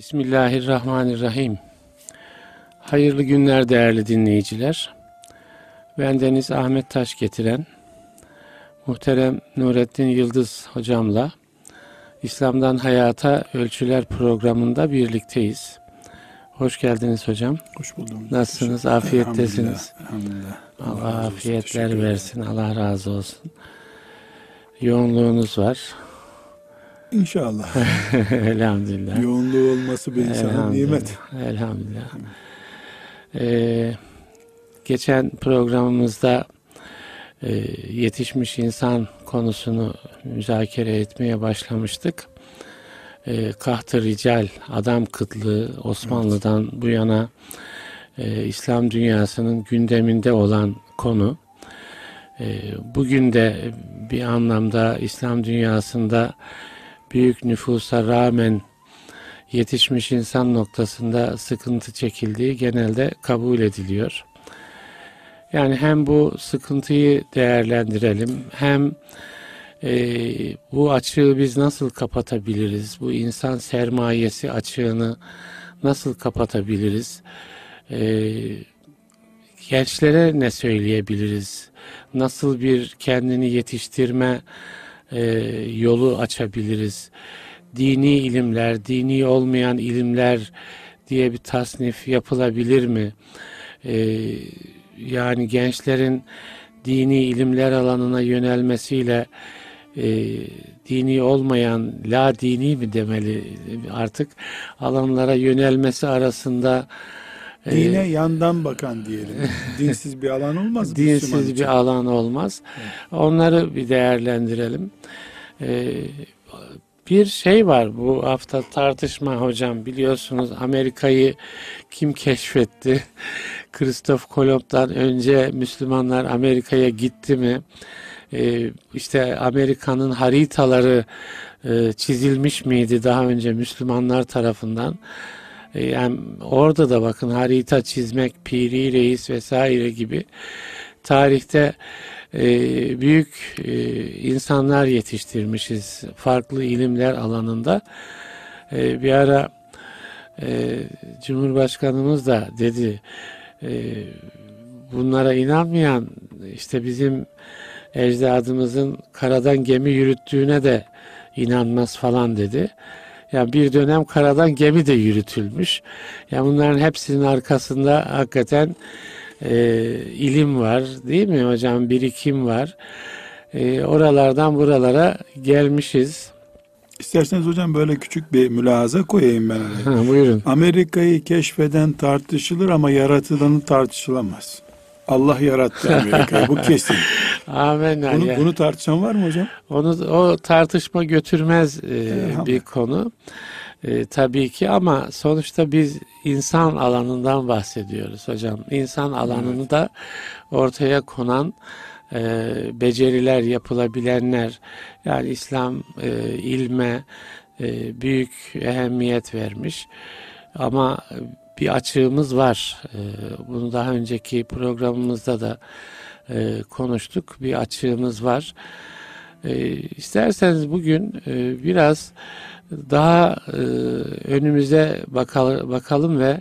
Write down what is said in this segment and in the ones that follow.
Bismillahirrahmanirrahim. Hayırlı günler değerli dinleyiciler. Ben Deniz Ahmet Taş getiren muhterem Nurettin Yıldız hocamla İslam'dan Hayata Ölçüler programında birlikteyiz. Hoş geldiniz hocam. Hoş buldum. Nasılsınız? Afiyettesiniz. Elhamdülillah. Allah, Allah afiyetler versin. Allah razı olsun. Yoğunluğunuz var. İnşallah. Elhamdülillah. Yoğunluğu olması bir insana nimet. Elhamdülillah. Ee, geçen programımızda e, yetişmiş insan konusunu müzakere etmeye başlamıştık. E, kahtı rical, adam kıtlığı Osmanlı'dan evet. bu yana e, İslam dünyasının gündeminde olan konu. E, bugün de bir anlamda İslam dünyasında büyük nüfusa rağmen yetişmiş insan noktasında sıkıntı çekildiği genelde kabul ediliyor. Yani hem bu sıkıntıyı değerlendirelim hem e, bu açığı biz nasıl kapatabiliriz? Bu insan sermayesi açığını nasıl kapatabiliriz? E, gençlere ne söyleyebiliriz? Nasıl bir kendini yetiştirme e, yolu açabiliriz? Dini ilimler, dini olmayan ilimler diye bir tasnif yapılabilir mi? E, yani gençlerin dini ilimler alanına yönelmesiyle e, dini olmayan la dini mi demeli artık alanlara yönelmesi arasında Dine e, yandan bakan diyelim. Dinsiz bir alan olmaz. Dinsiz bir alan olmaz. Evet. Onları bir değerlendirelim. E, bir şey var bu hafta tartışma hocam biliyorsunuz Amerika'yı kim keşfetti? Kristof Kolomb'dan önce Müslümanlar Amerika'ya gitti mi? Ee, işte Amerika'nın haritaları e, çizilmiş miydi daha önce Müslümanlar tarafından? Yani orada da bakın harita çizmek, Piri Reis vesaire gibi tarihte e, büyük e, insanlar yetiştirmişiz farklı ilimler alanında. E, bir ara e, Cumhurbaşkanımız da dedi e, bunlara inanmayan işte bizim ecdadımızın karadan gemi yürüttüğüne de inanmaz falan dedi. Yani bir dönem karadan gemi de yürütülmüş. Yani bunların hepsinin arkasında hakikaten e, ilim var değil mi hocam? Birikim var. E, oralardan buralara gelmişiz. İsterseniz hocam böyle küçük bir mülahaza koyayım ben. Ha, buyurun. Amerika'yı keşfeden tartışılır ama yaratılanı tartışılamaz. Allah yarattı Amerika'yı. Bu kesin. Amin. Bunu, yani. bunu tartışan var mı hocam? Onu o tartışma götürmez e, bir konu. E, tabii ki ama sonuçta biz insan alanından bahsediyoruz hocam. İnsan alanını evet. da ortaya konan e, beceriler yapılabilenler yani İslam e, ilme e, büyük ehemmiyet vermiş ama bir açığımız var. E, bunu daha önceki programımızda da e, konuştuk. Bir açığımız var. E, isterseniz bugün e, biraz daha e, önümüze bakalım, ve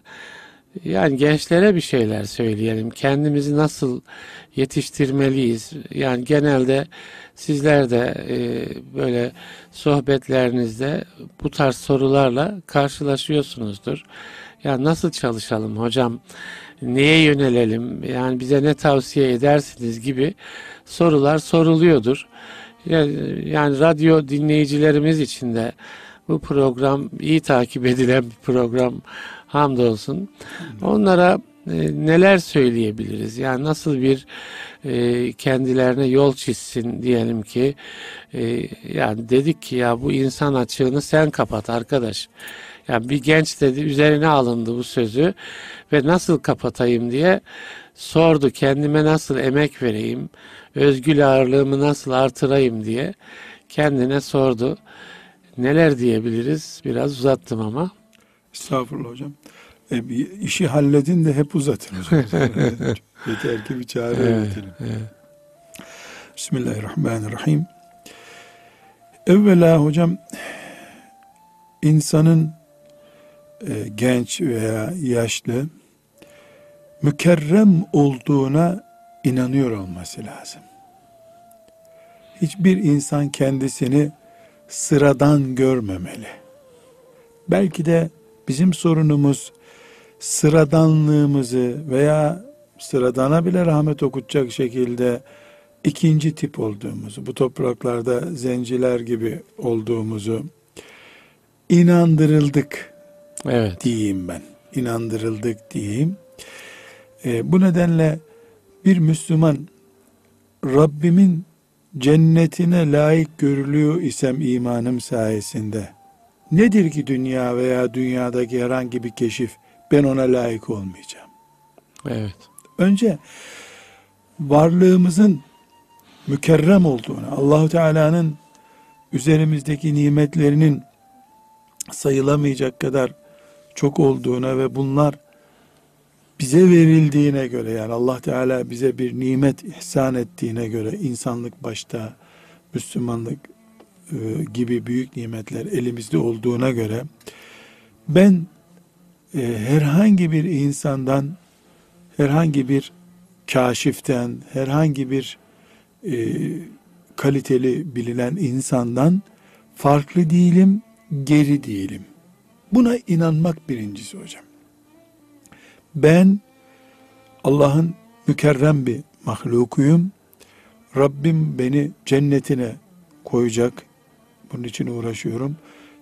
yani gençlere bir şeyler söyleyelim. Kendimizi nasıl yetiştirmeliyiz? Yani genelde sizler de böyle sohbetlerinizde bu tarz sorularla karşılaşıyorsunuzdur. Yani nasıl çalışalım hocam? Neye yönelelim? Yani bize ne tavsiye edersiniz gibi sorular soruluyordur. Yani, yani radyo dinleyicilerimiz için de bu program iyi takip edilen bir program hamdolsun. Onlara e, neler söyleyebiliriz? Yani nasıl bir e, kendilerine yol çizsin diyelim ki e, yani dedik ki ya bu insan açığını sen kapat arkadaş. Yani bir genç dedi üzerine alındı bu sözü ve nasıl kapatayım diye sordu kendime nasıl emek vereyim özgül ağırlığımı nasıl artırayım diye kendine sordu. Neler diyebiliriz? Biraz uzattım ama. Estağfurullah hocam. E, bir işi halledin de hep uzatın hocam. Yeter ki bir çare evet, üretelim. Evet. Bismillahirrahmanirrahim. Evvela hocam insanın e, genç veya yaşlı mükerrem olduğuna inanıyor olması lazım. Hiçbir insan kendisini sıradan görmemeli. Belki de bizim sorunumuz sıradanlığımızı veya sıradana bile rahmet okutacak şekilde ikinci tip olduğumuzu, bu topraklarda zenciler gibi olduğumuzu inandırıldık evet. diyeyim ben. İnandırıldık diyeyim. E, bu nedenle bir Müslüman Rabbimin cennetine layık görülüyor isem imanım sayesinde nedir ki dünya veya dünyadaki herhangi bir keşif ben ona layık olmayacağım. Evet. Önce varlığımızın mükerrem olduğunu, Allahu Teala'nın üzerimizdeki nimetlerinin sayılamayacak kadar çok olduğuna ve bunlar bize verildiğine göre yani Allah Teala bize bir nimet ihsan ettiğine göre insanlık başta Müslümanlık e, gibi büyük nimetler elimizde olduğuna göre ben e, herhangi bir insandan herhangi bir kaşiften herhangi bir e, kaliteli bilinen insandan farklı değilim geri değilim buna inanmak birincisi hocam ben Allah'ın mükerrem bir mahlukuyum. Rabbim beni cennetine koyacak. Bunun için uğraşıyorum.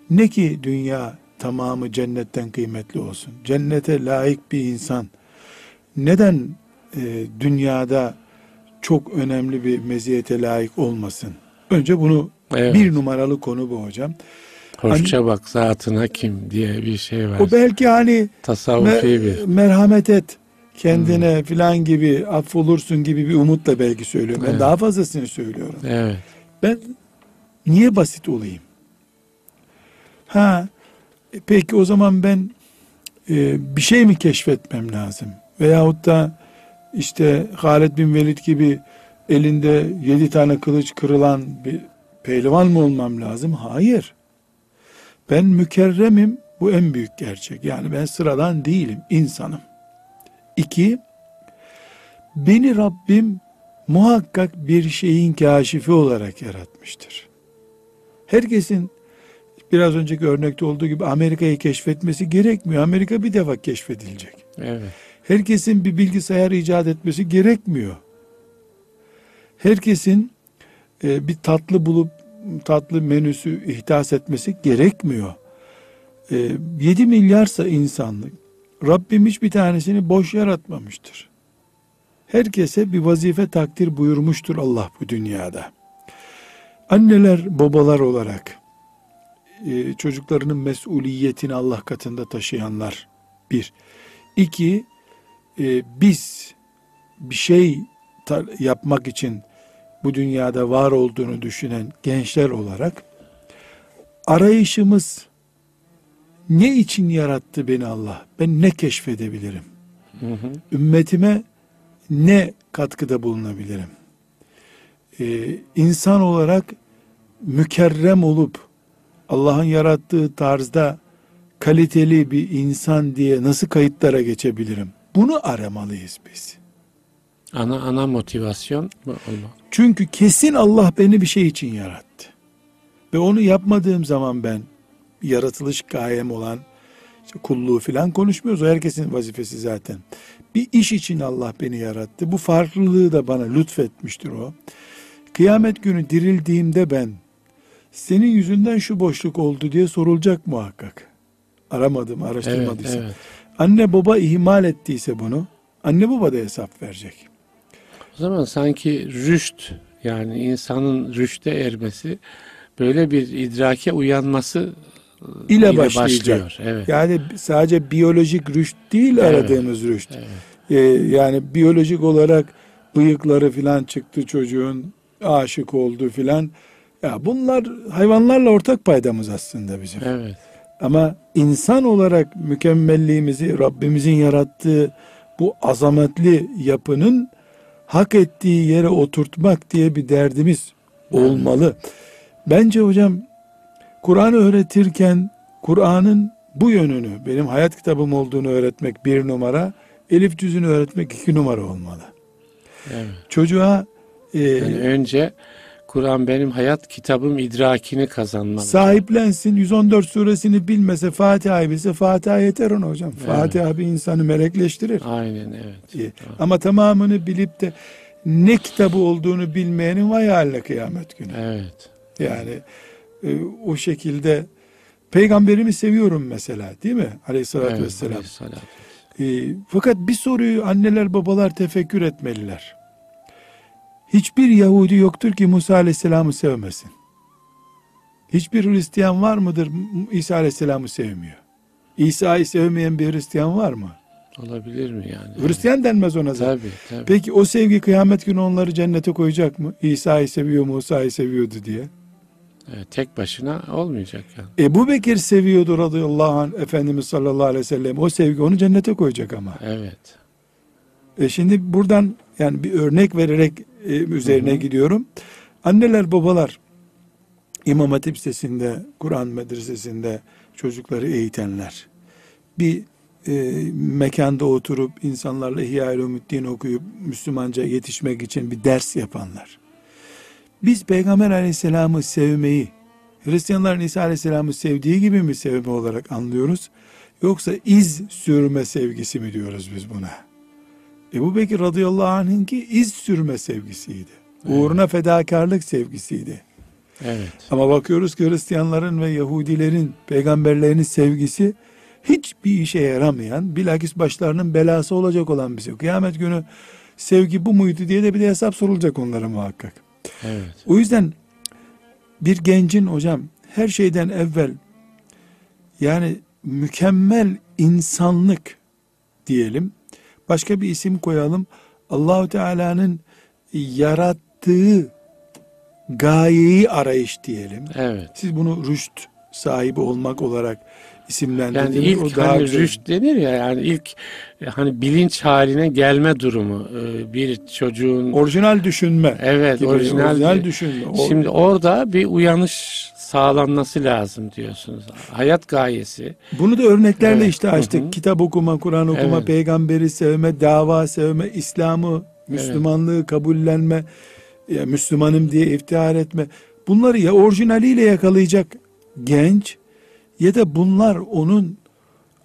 Ne ki dünya tamamı cennetten kıymetli olsun. Cennete layık bir insan neden e, dünyada çok önemli bir meziyete layık olmasın? Önce bunu evet. bir numaralı konu bu hocam. Hoşça hani, bak zatına kim diye bir şey var. O belki hani tasavvufi me, bir. merhamet et kendine hmm. filan gibi affolursun gibi bir umutla belki söylüyorum. Ben evet. daha fazlasını söylüyorum. Evet. Ben niye basit olayım? Ha e, peki o zaman ben e, bir şey mi keşfetmem lazım? Veyahut da işte Halid bin Velid gibi elinde yedi tane kılıç kırılan bir pehlivan mı olmam lazım? Hayır. Ben mükerremim bu en büyük gerçek. Yani ben sıradan değilim, insanım. İki, beni Rabbim muhakkak bir şeyin kaşifi olarak yaratmıştır. Herkesin biraz önceki örnekte olduğu gibi Amerika'yı keşfetmesi gerekmiyor. Amerika bir defa keşfedilecek. Evet. Herkesin bir bilgisayar icat etmesi gerekmiyor. Herkesin e, bir tatlı bulup tatlı menüsü ihdas etmesi gerekmiyor. E, ee, 7 milyarsa insanlık Rabbim hiçbir tanesini boş yaratmamıştır. Herkese bir vazife takdir buyurmuştur Allah bu dünyada. Anneler, babalar olarak e, çocuklarının mesuliyetini Allah katında taşıyanlar bir. İki, e, biz bir şey yapmak için bu dünyada var olduğunu düşünen gençler olarak arayışımız ne için yarattı beni Allah? Ben ne keşfedebilirim? Hı hı. Ümmetime ne katkıda bulunabilirim? Ee, insan olarak mükerrem olup Allah'ın yarattığı tarzda kaliteli bir insan diye nasıl kayıtlara geçebilirim? Bunu aramalıyız biz. Ana ana motivasyon bu olmak. Çünkü kesin Allah beni bir şey için yarattı. Ve onu yapmadığım zaman ben yaratılış gayem olan işte kulluğu filan konuşmuyoruz. O herkesin vazifesi zaten. Bir iş için Allah beni yarattı. Bu farklılığı da bana lütfetmiştir o. Kıyamet günü dirildiğimde ben senin yüzünden şu boşluk oldu diye sorulacak muhakkak. Aramadım, araştırmadıysam. Evet, evet. Anne baba ihmal ettiyse bunu anne baba da hesap verecek. O zaman sanki rüşt yani insanın rüşte ermesi böyle bir idrake uyanması ile, ile başlayacak. Başlıyor. Evet. Yani sadece biyolojik rüşt değil evet. aradığımız rüşt. Evet. Ee, yani biyolojik olarak bıyıkları filan çıktı çocuğun aşık oldu filan. Ya bunlar hayvanlarla ortak paydamız aslında bizim. Evet. Ama insan olarak mükemmelliğimizi Rabbimizin yarattığı bu azametli yapının hak ettiği yere oturtmak diye bir derdimiz olmalı. Bence hocam Kur'an öğretirken Kur'an'ın bu yönünü benim hayat kitabım olduğunu öğretmek bir numara, elif cüzünü öğretmek iki numara olmalı. Evet. Çocuğa e, Yani önce Kur'an benim hayat kitabım idrakini kazanmalı. sahiplensin 114 suresini bilmese Fatiha bilse Fatiha yeter ona hocam. Fatiha bir insanı melekleştirir. Aynen evet. İyi. Ama tamamını bilip de ne kitabı olduğunu bilmeyenin vay haline kıyamet günü. Evet. Yani e, o şekilde peygamberimi seviyorum mesela değil mi? Aleyhissalatü evet, vesselam. aleyhissalatü. E, fakat bir soruyu anneler babalar tefekkür etmeliler. Hiçbir Yahudi yoktur ki Musa Aleyhisselam'ı sevmesin. Hiçbir Hristiyan var mıdır İsa Aleyhisselam'ı sevmiyor? İsa'yı sevmeyen bir Hristiyan var mı? Olabilir mi yani? Hristiyan denmez ona zaten. Tabii tabii. Peki o sevgi kıyamet günü onları cennete koyacak mı? İsa'yı seviyor, Musa'yı seviyordu diye. Evet, tek başına olmayacak yani. Ebu Bekir seviyordu radıyallahu anh Efendimiz sallallahu aleyhi ve sellem. O sevgi onu cennete koyacak ama. Evet. E şimdi buradan yani bir örnek vererek e, üzerine Hı hı. gidiyorum. Anneler babalar İmam Hatip Lisesi'nde, Kur'an medresesinde çocukları eğitenler. Bir e, mekanda oturup insanlarla İhya-i okuyup Müslümanca yetişmek için bir ders yapanlar. Biz Peygamber Aleyhisselam'ı sevmeyi Hristiyanların İsa Aleyhisselam'ı sevdiği gibi mi sevme olarak anlıyoruz? Yoksa iz sürme sevgisi mi diyoruz biz buna? Ebu Bekir radıyallahu anh'ınki iz sürme sevgisiydi. Evet. Uğruna fedakarlık sevgisiydi. Evet. Ama bakıyoruz ki Hristiyanların ve Yahudilerin peygamberlerinin sevgisi hiçbir işe yaramayan, bilakis başlarının belası olacak olan bir şey. Kıyamet günü sevgi bu muydu diye de bir de hesap sorulacak onlara muhakkak. Evet. O yüzden bir gencin hocam her şeyden evvel yani mükemmel insanlık diyelim. Başka bir isim koyalım. Allahu Teala'nın yarattığı gayeyi arayış diyelim. Evet. Siz bunu rüşt sahibi olmak olarak Yani isimlendirdiniz. ilk o daha hani güzel. rüşt denir ya yani ilk e, hani bilinç haline gelme durumu e, bir çocuğun orijinal düşünme. evet gibi, orijinal, düşünme. O- Şimdi orada bir uyanış sağlanması lazım diyorsunuz. Hayat gayesi. Bunu da örneklerle Evet, işte açtık. hı hı. Kitap okuma, Kur'an okuma, Evet. peygamberi sevme, dava sevme, İslam'ı, Müslümanlığı kabullenme, ya Müslümanım diye iftihar etme. Bunları ya orijinaliyle yakalayacak genç ya da bunlar onun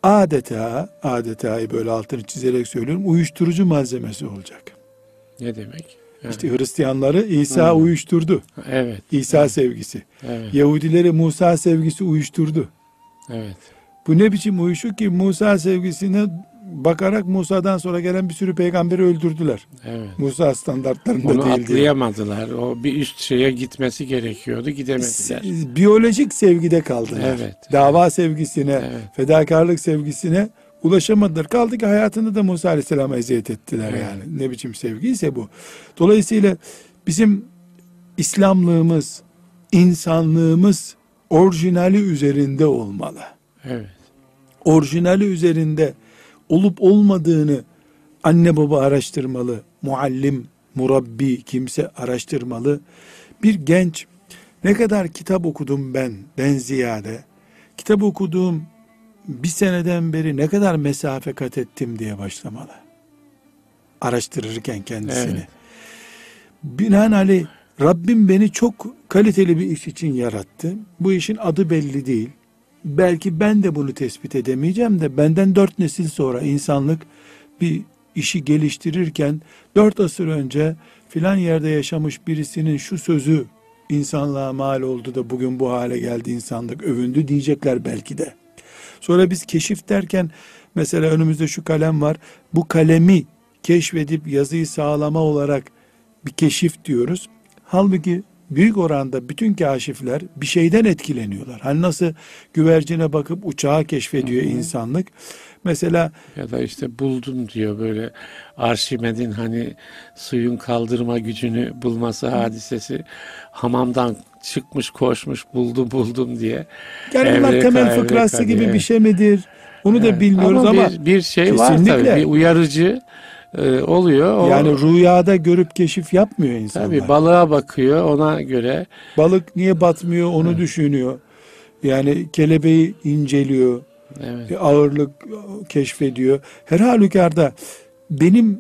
adeta, adeta böyle altını çizerek söylüyorum, uyuşturucu malzemesi olacak. Ne demek? Yani, İşte Hristiyanları İsa Hı. uyuşturdu. evet. İsa sevgisi. Evet. Yahudileri Musa sevgisi uyuşturdu. Evet. Bu ne biçim uyuşuk ki Musa sevgisine bakarak Musa'dan sonra gelen bir sürü peygamberi öldürdüler. Evet. Musa standartlarında Onu değil diye. atlayamadılar. O bir üst şeye gitmesi gerekiyordu. Gidemediler. Biyolojik sevgide kaldılar. Evet. Dava sevgisine, Evet. fedakarlık sevgisine ulaşamadılar. Kaldı ki hayatını da Musa Aleyhisselam'a eziyet ettiler Evet. yani. Ne biçim sevgiyse bu. Dolayısıyla bizim İslamlığımız, insanlığımız orijinali üzerinde olmalı. Evet. orijinali üzerinde olup olmadığını anne baba araştırmalı, muallim, murabbi kimse araştırmalı. Bir genç ne kadar kitap okudum ben, ben ziyade, kitap okuduğum bir seneden beri ne kadar mesafe kat ettim diye başlamalı. Araştırırken kendisini. Evet. Binaenaleyh Rabbim beni çok kaliteli bir iş için yarattı. Bu işin adı belli değil. Belki ben de bunu tespit edemeyeceğim de benden dört nesil sonra insanlık bir işi geliştirirken dört asır önce filan yerde yaşamış birisinin şu sözü insanlığa mal oldu da bugün bu hale geldi insanlık övündü diyecekler belki de. Sonra biz keşif derken mesela önümüzde şu kalem var. Bu kalemi keşfedip yazıyı sağlama olarak bir keşif diyoruz. Halbuki büyük oranda bütün kaşifler bir şeyden etkileniyorlar. Hani nasıl güvercine bakıp uçağı keşfediyor insanlık. Mesela Ya da işte buldum diyor böyle Arşimed'in hani suyun kaldırma gücünü bulması hadisesi hamamdan çıkmış koşmuş buldum buldum diye. yani bunlar Evreka, temel evreka fıkrası gibi diye. bir şey midir? Onu da Evet. bilmiyoruz ama, bir, bir şey var tabii bir uyarıcı e, oluyor. O, yani rüyada görüp keşif yapmıyor insanlar. tabii balığa bakıyor ona göre Balık niye batmıyor onu düşünüyor. Yani kelebeği inceliyor. Evet. Bir ağırlık keşfediyor. Her halükarda benim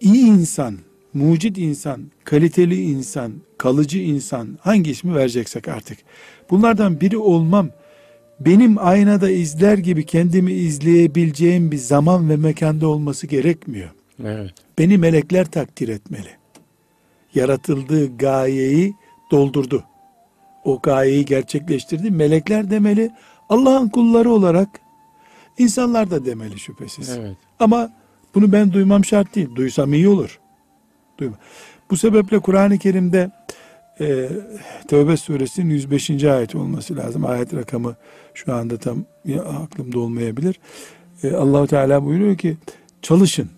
iyi insan, mucit insan, kaliteli insan, kalıcı insan hangi ismi vereceksek artık. Bunlardan biri olmam benim aynada izler gibi kendimi izleyebileceğim bir zaman ve mekanda olması gerekmiyor. Evet. Beni melekler takdir etmeli. Yaratıldığı gayeyi doldurdu. O gayeyi gerçekleştirdi. Melekler demeli. Allah'ın kulları olarak insanlar da demeli şüphesiz. Evet. Ama bunu ben duymam şart değil. Duysam iyi olur. Duyma. Bu sebeple Kur'an-ı Kerim'de e, Tevbe suresinin 105. ayet olması lazım. Ayet rakamı şu anda tam ya, aklımda olmayabilir. E, Allahu Teala buyuruyor ki çalışın.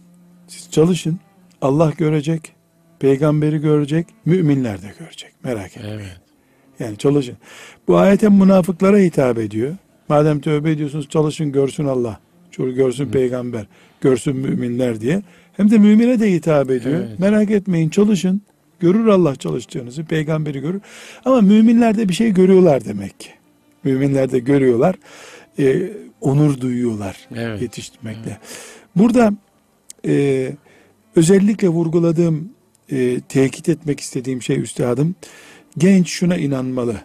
Siz çalışın. Allah görecek. Peygamberi görecek. Müminler de görecek. Merak etmeyin. Evet. Yani çalışın. Bu ayet hem münafıklara hitap ediyor. Madem tövbe ediyorsunuz çalışın görsün Allah. Çoğu görsün peygamber. Görsün müminler diye. Hem de mümine de hitap ediyor. Evet. Merak etmeyin çalışın. Görür Allah çalıştığınızı. Peygamberi görür. Ama müminler de bir şey görüyorlar demek ki. Müminler de görüyorlar. Ee, onur duyuyorlar Evet. yetiştirmekle. Burada e, özellikle vurguladığım, e, tekit etmek istediğim şey üstadım, genç şuna inanmalı.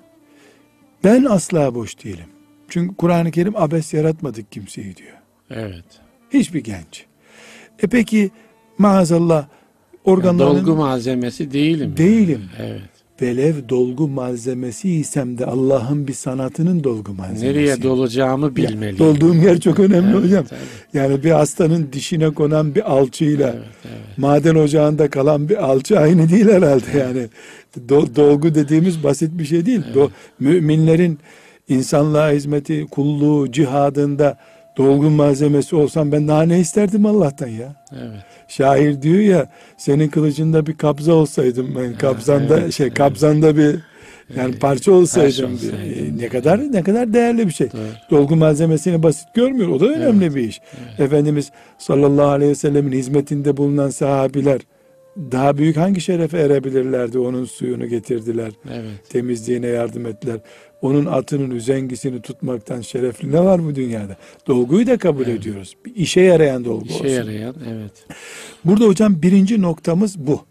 Ben asla boş değilim. Çünkü Kur'an-ı Kerim abes yaratmadık kimseyi diyor. Evet. Hiçbir genç. E peki maazallah Ya organlarının dolgu malzemesi değilim. Değilim. Evet. Velev dolgu malzemesi isem de Allah'ın bir sanatının dolgu malzemesi. Nereye dolacağımı Ya, bilmeliyim. Dolduğum yer çok önemli Evet, hocam. evet, Yani bir hastanın dişine konan bir alçıyla evet, evet. maden ocağında kalan bir alçı aynı değil herhalde yani. Do- dolgu dediğimiz basit bir şey değil. Do- müminlerin insanlığa hizmeti, kulluğu, cihadında dolgu malzemesi olsam ben daha ne isterdim Allah'tan ya. Evet. Şair diyor ya senin kılıcında bir kabza olsaydım ben kabzanda evet, şey evet. kabzanda bir yani parça olsaydım parça olsaydım. E, ne kadar ne kadar değerli bir şey. Doğru. Dolgu malzemesini basit görmüyor. O da önemli bir iş. Efendimiz sallallahu aleyhi ve sellemin hizmetinde bulunan sahabiler daha büyük hangi şerefe erebilirlerdi? Onun suyunu getirdiler. Evet. Temizliğine yardım ettiler. Onun atının üzengisini tutmaktan şerefli ne var bu dünyada? Dolguyu da kabul ediyoruz. Bir işe yarayan dolgu İşe olsun. yarayan evet. Burada hocam birinci noktamız bu.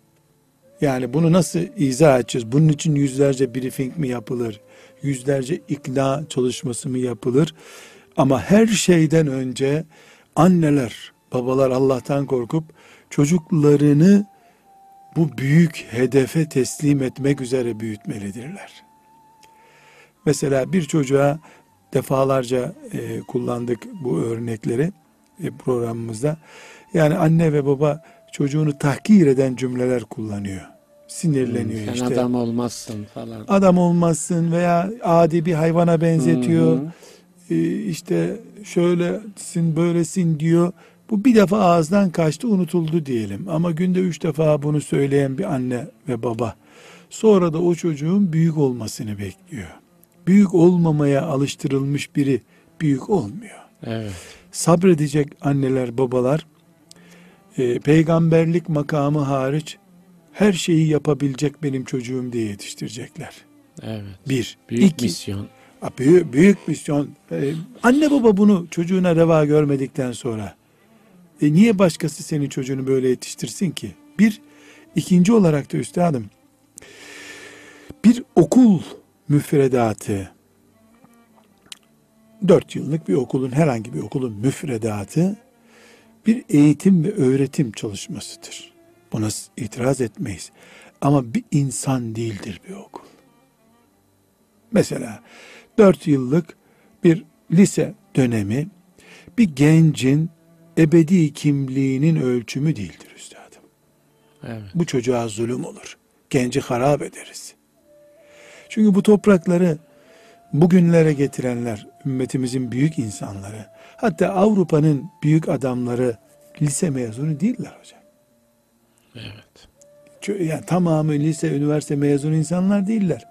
Yani bunu nasıl izah edeceğiz? Bunun için yüzlerce briefing mi yapılır? Yüzlerce ikna çalışması mı yapılır? Ama her şeyden önce anneler, babalar Allah'tan korkup çocuklarını bu büyük hedefe teslim etmek üzere büyütmelidirler. Mesela bir çocuğa defalarca e, kullandık bu örnekleri e, programımızda. Yani anne ve baba çocuğunu tahkir eden cümleler kullanıyor. Sinirleniyor Sen işte. adam olmazsın falan. Adam olmazsın veya adi bir hayvana benzetiyor. Hı. Ee, işte şöylesin böylesin diyor. Bu bir defa ağızdan kaçtı unutuldu diyelim. Ama günde üç defa bunu söyleyen bir anne ve baba. Sonra da o çocuğun büyük olmasını bekliyor. Büyük olmamaya alıştırılmış biri büyük olmuyor. Evet. Sabredecek anneler babalar e, peygamberlik makamı hariç her şeyi yapabilecek benim çocuğum diye yetiştirecekler. Evet. Bir. Büyük iki, misyon. Ha, Büyük, büyük misyon. Ee, anne baba bunu çocuğuna reva görmedikten sonra e, niye başkası senin çocuğunu böyle yetiştirsin ki? Bir, ikinci olarak da üstadım bir okul müfredatı dört yıllık bir okulun herhangi bir okulun müfredatı bir eğitim ve öğretim çalışmasıdır. Buna itiraz etmeyiz. Ama bir insan değildir bir okul. Mesela 4 yıllık bir lise dönemi bir gencin ebedi kimliğinin ölçümü değildir üstadım. Evet. Bu çocuğa zulüm olur. Genci harap ederiz. Çünkü bu toprakları bugünlere getirenler, ümmetimizin büyük insanları, hatta Avrupa'nın büyük adamları lise mezunu değiller hocam. Evet. Yani tamamı lise, üniversite mezunu insanlar değiller.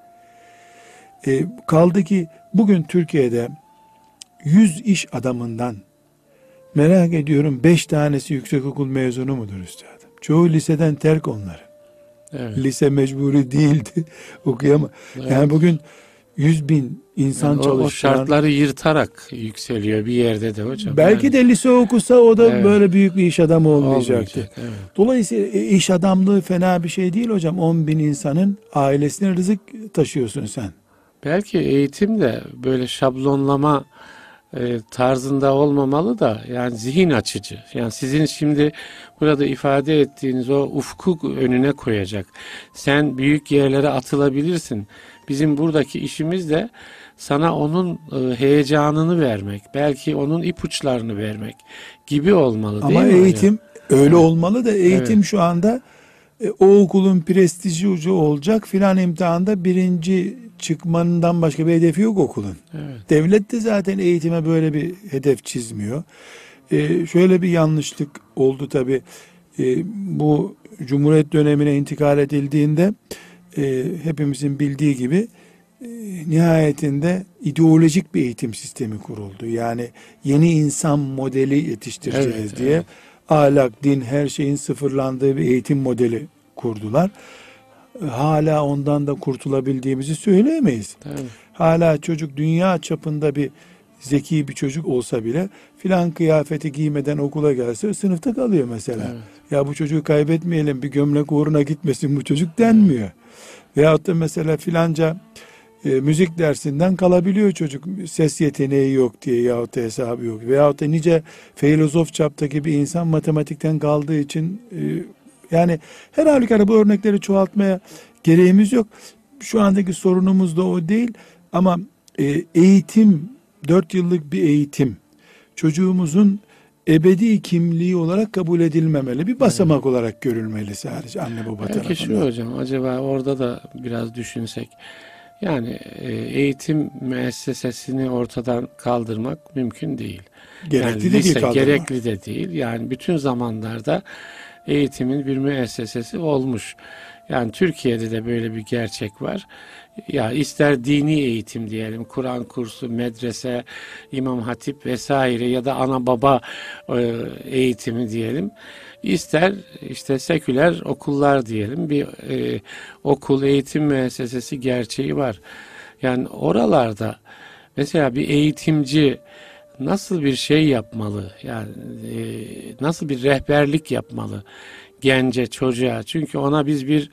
E, kaldı ki bugün Türkiye'de 100 iş adamından merak ediyorum 5 tanesi yüksekokul mezunu mudur üstadım? Çoğu liseden terk onlar. Evet. Lise mecburi değildi okuyama. Evet. Yani bugün 100 bin insan yani o, çalıştıran. O şartları yırtarak yükseliyor bir yerde de hocam. Belki yani. de lise okusa o da evet. böyle büyük bir iş adamı olmayacaktı. Olmayacak, evet. Dolayısıyla e, iş adamlığı fena bir şey değil hocam. 10 bin insanın ailesine rızık taşıyorsun sen. Belki eğitim de böyle şablonlama e, tarzında olmamalı da yani zihin açıcı. Yani sizin şimdi burada ifade ettiğiniz o ufku önüne koyacak. Sen büyük yerlere atılabilirsin. Bizim buradaki işimiz de sana onun e, heyecanını vermek, belki onun ipuçlarını vermek gibi olmalı değil Ama mi eğitim hocam? öyle olmalı da eğitim evet. şu anda e, o okulun prestiji ucu olacak filan imtihanda birinci çıkmanından başka bir hedefi yok okulun. Evet. Devlet de zaten eğitime böyle bir hedef çizmiyor. Ee, şöyle bir yanlışlık oldu tabi. Ee, bu Cumhuriyet dönemine intikal edildiğinde e, hepimizin bildiği gibi e, nihayetinde ideolojik bir eğitim sistemi kuruldu. Yani yeni insan modeli yetiştireceğiz evet, diye evet. ahlak, din her şeyin sıfırlandığı bir eğitim modeli kurdular hala ondan da kurtulabildiğimizi söyleyemeyiz. Tabii. Hala çocuk dünya çapında bir zeki bir çocuk olsa bile filan kıyafeti giymeden okula gelse sınıfta kalıyor mesela. Evet. Ya bu çocuğu kaybetmeyelim bir gömlek uğruna gitmesin bu çocuk denmiyor. Evet. Veyahut da mesela filanca e, müzik dersinden kalabiliyor çocuk ses yeteneği yok diye yahut da hesabı yok. Veyahut da nice filozof çaptaki bir insan matematikten kaldığı için e, yani her halükarda bu örnekleri çoğaltmaya gereğimiz yok. Şu andaki sorunumuz da o değil. Ama e, eğitim, dört yıllık bir eğitim çocuğumuzun ebedi kimliği olarak kabul edilmemeli. Bir basamak evet. olarak görülmeli sadece anne baba Belki tarafından. şu hocam acaba orada da biraz düşünsek. Yani e, eğitim müessesesini ortadan kaldırmak mümkün değil. Gerekli yani de lise, değil Gerekli de değil. Yani bütün zamanlarda eğitimin bir müessesesi olmuş. Yani Türkiye'de de böyle bir gerçek var. Ya ister dini eğitim diyelim, Kur'an kursu, medrese, imam hatip vesaire ya da ana baba e, eğitimi diyelim. İster işte seküler okullar diyelim bir e, okul eğitim müessesesi gerçeği var. Yani oralarda mesela bir eğitimci nasıl bir şey yapmalı? Yani e, nasıl bir rehberlik yapmalı gence, çocuğa? Çünkü ona biz bir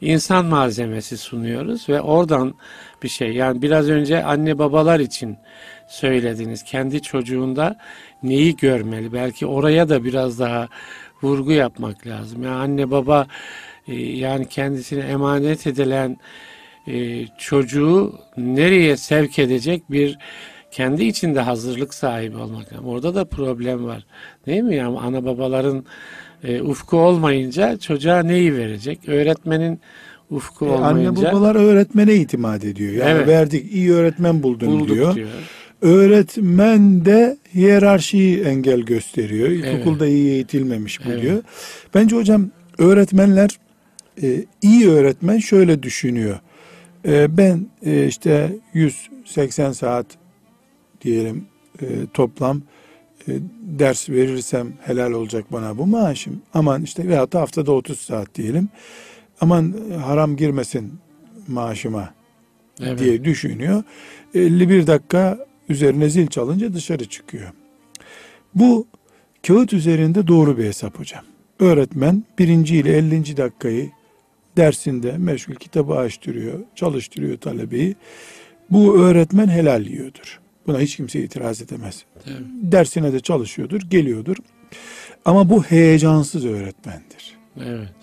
insan malzemesi sunuyoruz ve oradan bir şey. Yani biraz önce anne babalar için söylediniz. Kendi çocuğunda neyi görmeli? Belki oraya da biraz daha vurgu yapmak lazım. Yani anne baba e, yani kendisine emanet edilen e, çocuğu nereye sevk edecek bir kendi içinde hazırlık sahibi olmak lazım. Orada da problem var. Değil mi? Yani ana babaların e, ufku olmayınca çocuğa neyi verecek? Öğretmenin ufku e, olmayınca. Anne babalar öğretmene itimat ediyor. Yani Evet. verdik iyi öğretmen buldun bulduk diyor. diyor. Öğretmen de hiyerarşiyi engel gösteriyor. Evet. İlkokulda iyi eğitilmemiş bu Evet. diyor. Bence hocam öğretmenler e, iyi öğretmen şöyle düşünüyor. E, ben e, işte 180 saat diyelim e, toplam e, ders verirsem helal olacak bana bu maaşım. Aman işte veyahut da haftada 30 saat diyelim. Aman e, haram girmesin maaşıma Evet. diye düşünüyor. 51 dakika üzerine zil çalınca dışarı çıkıyor. Bu kağıt üzerinde doğru bir hesap hocam. Öğretmen birinci ile 50. dakikayı dersinde meşgul kitabı açtırıyor, çalıştırıyor talebeyi. Bu öğretmen helal yiyordur. Buna hiç kimse itiraz edemez. Evet. Dersine de çalışıyordur, geliyordur. Ama bu heyecansız öğretmendir. Evet.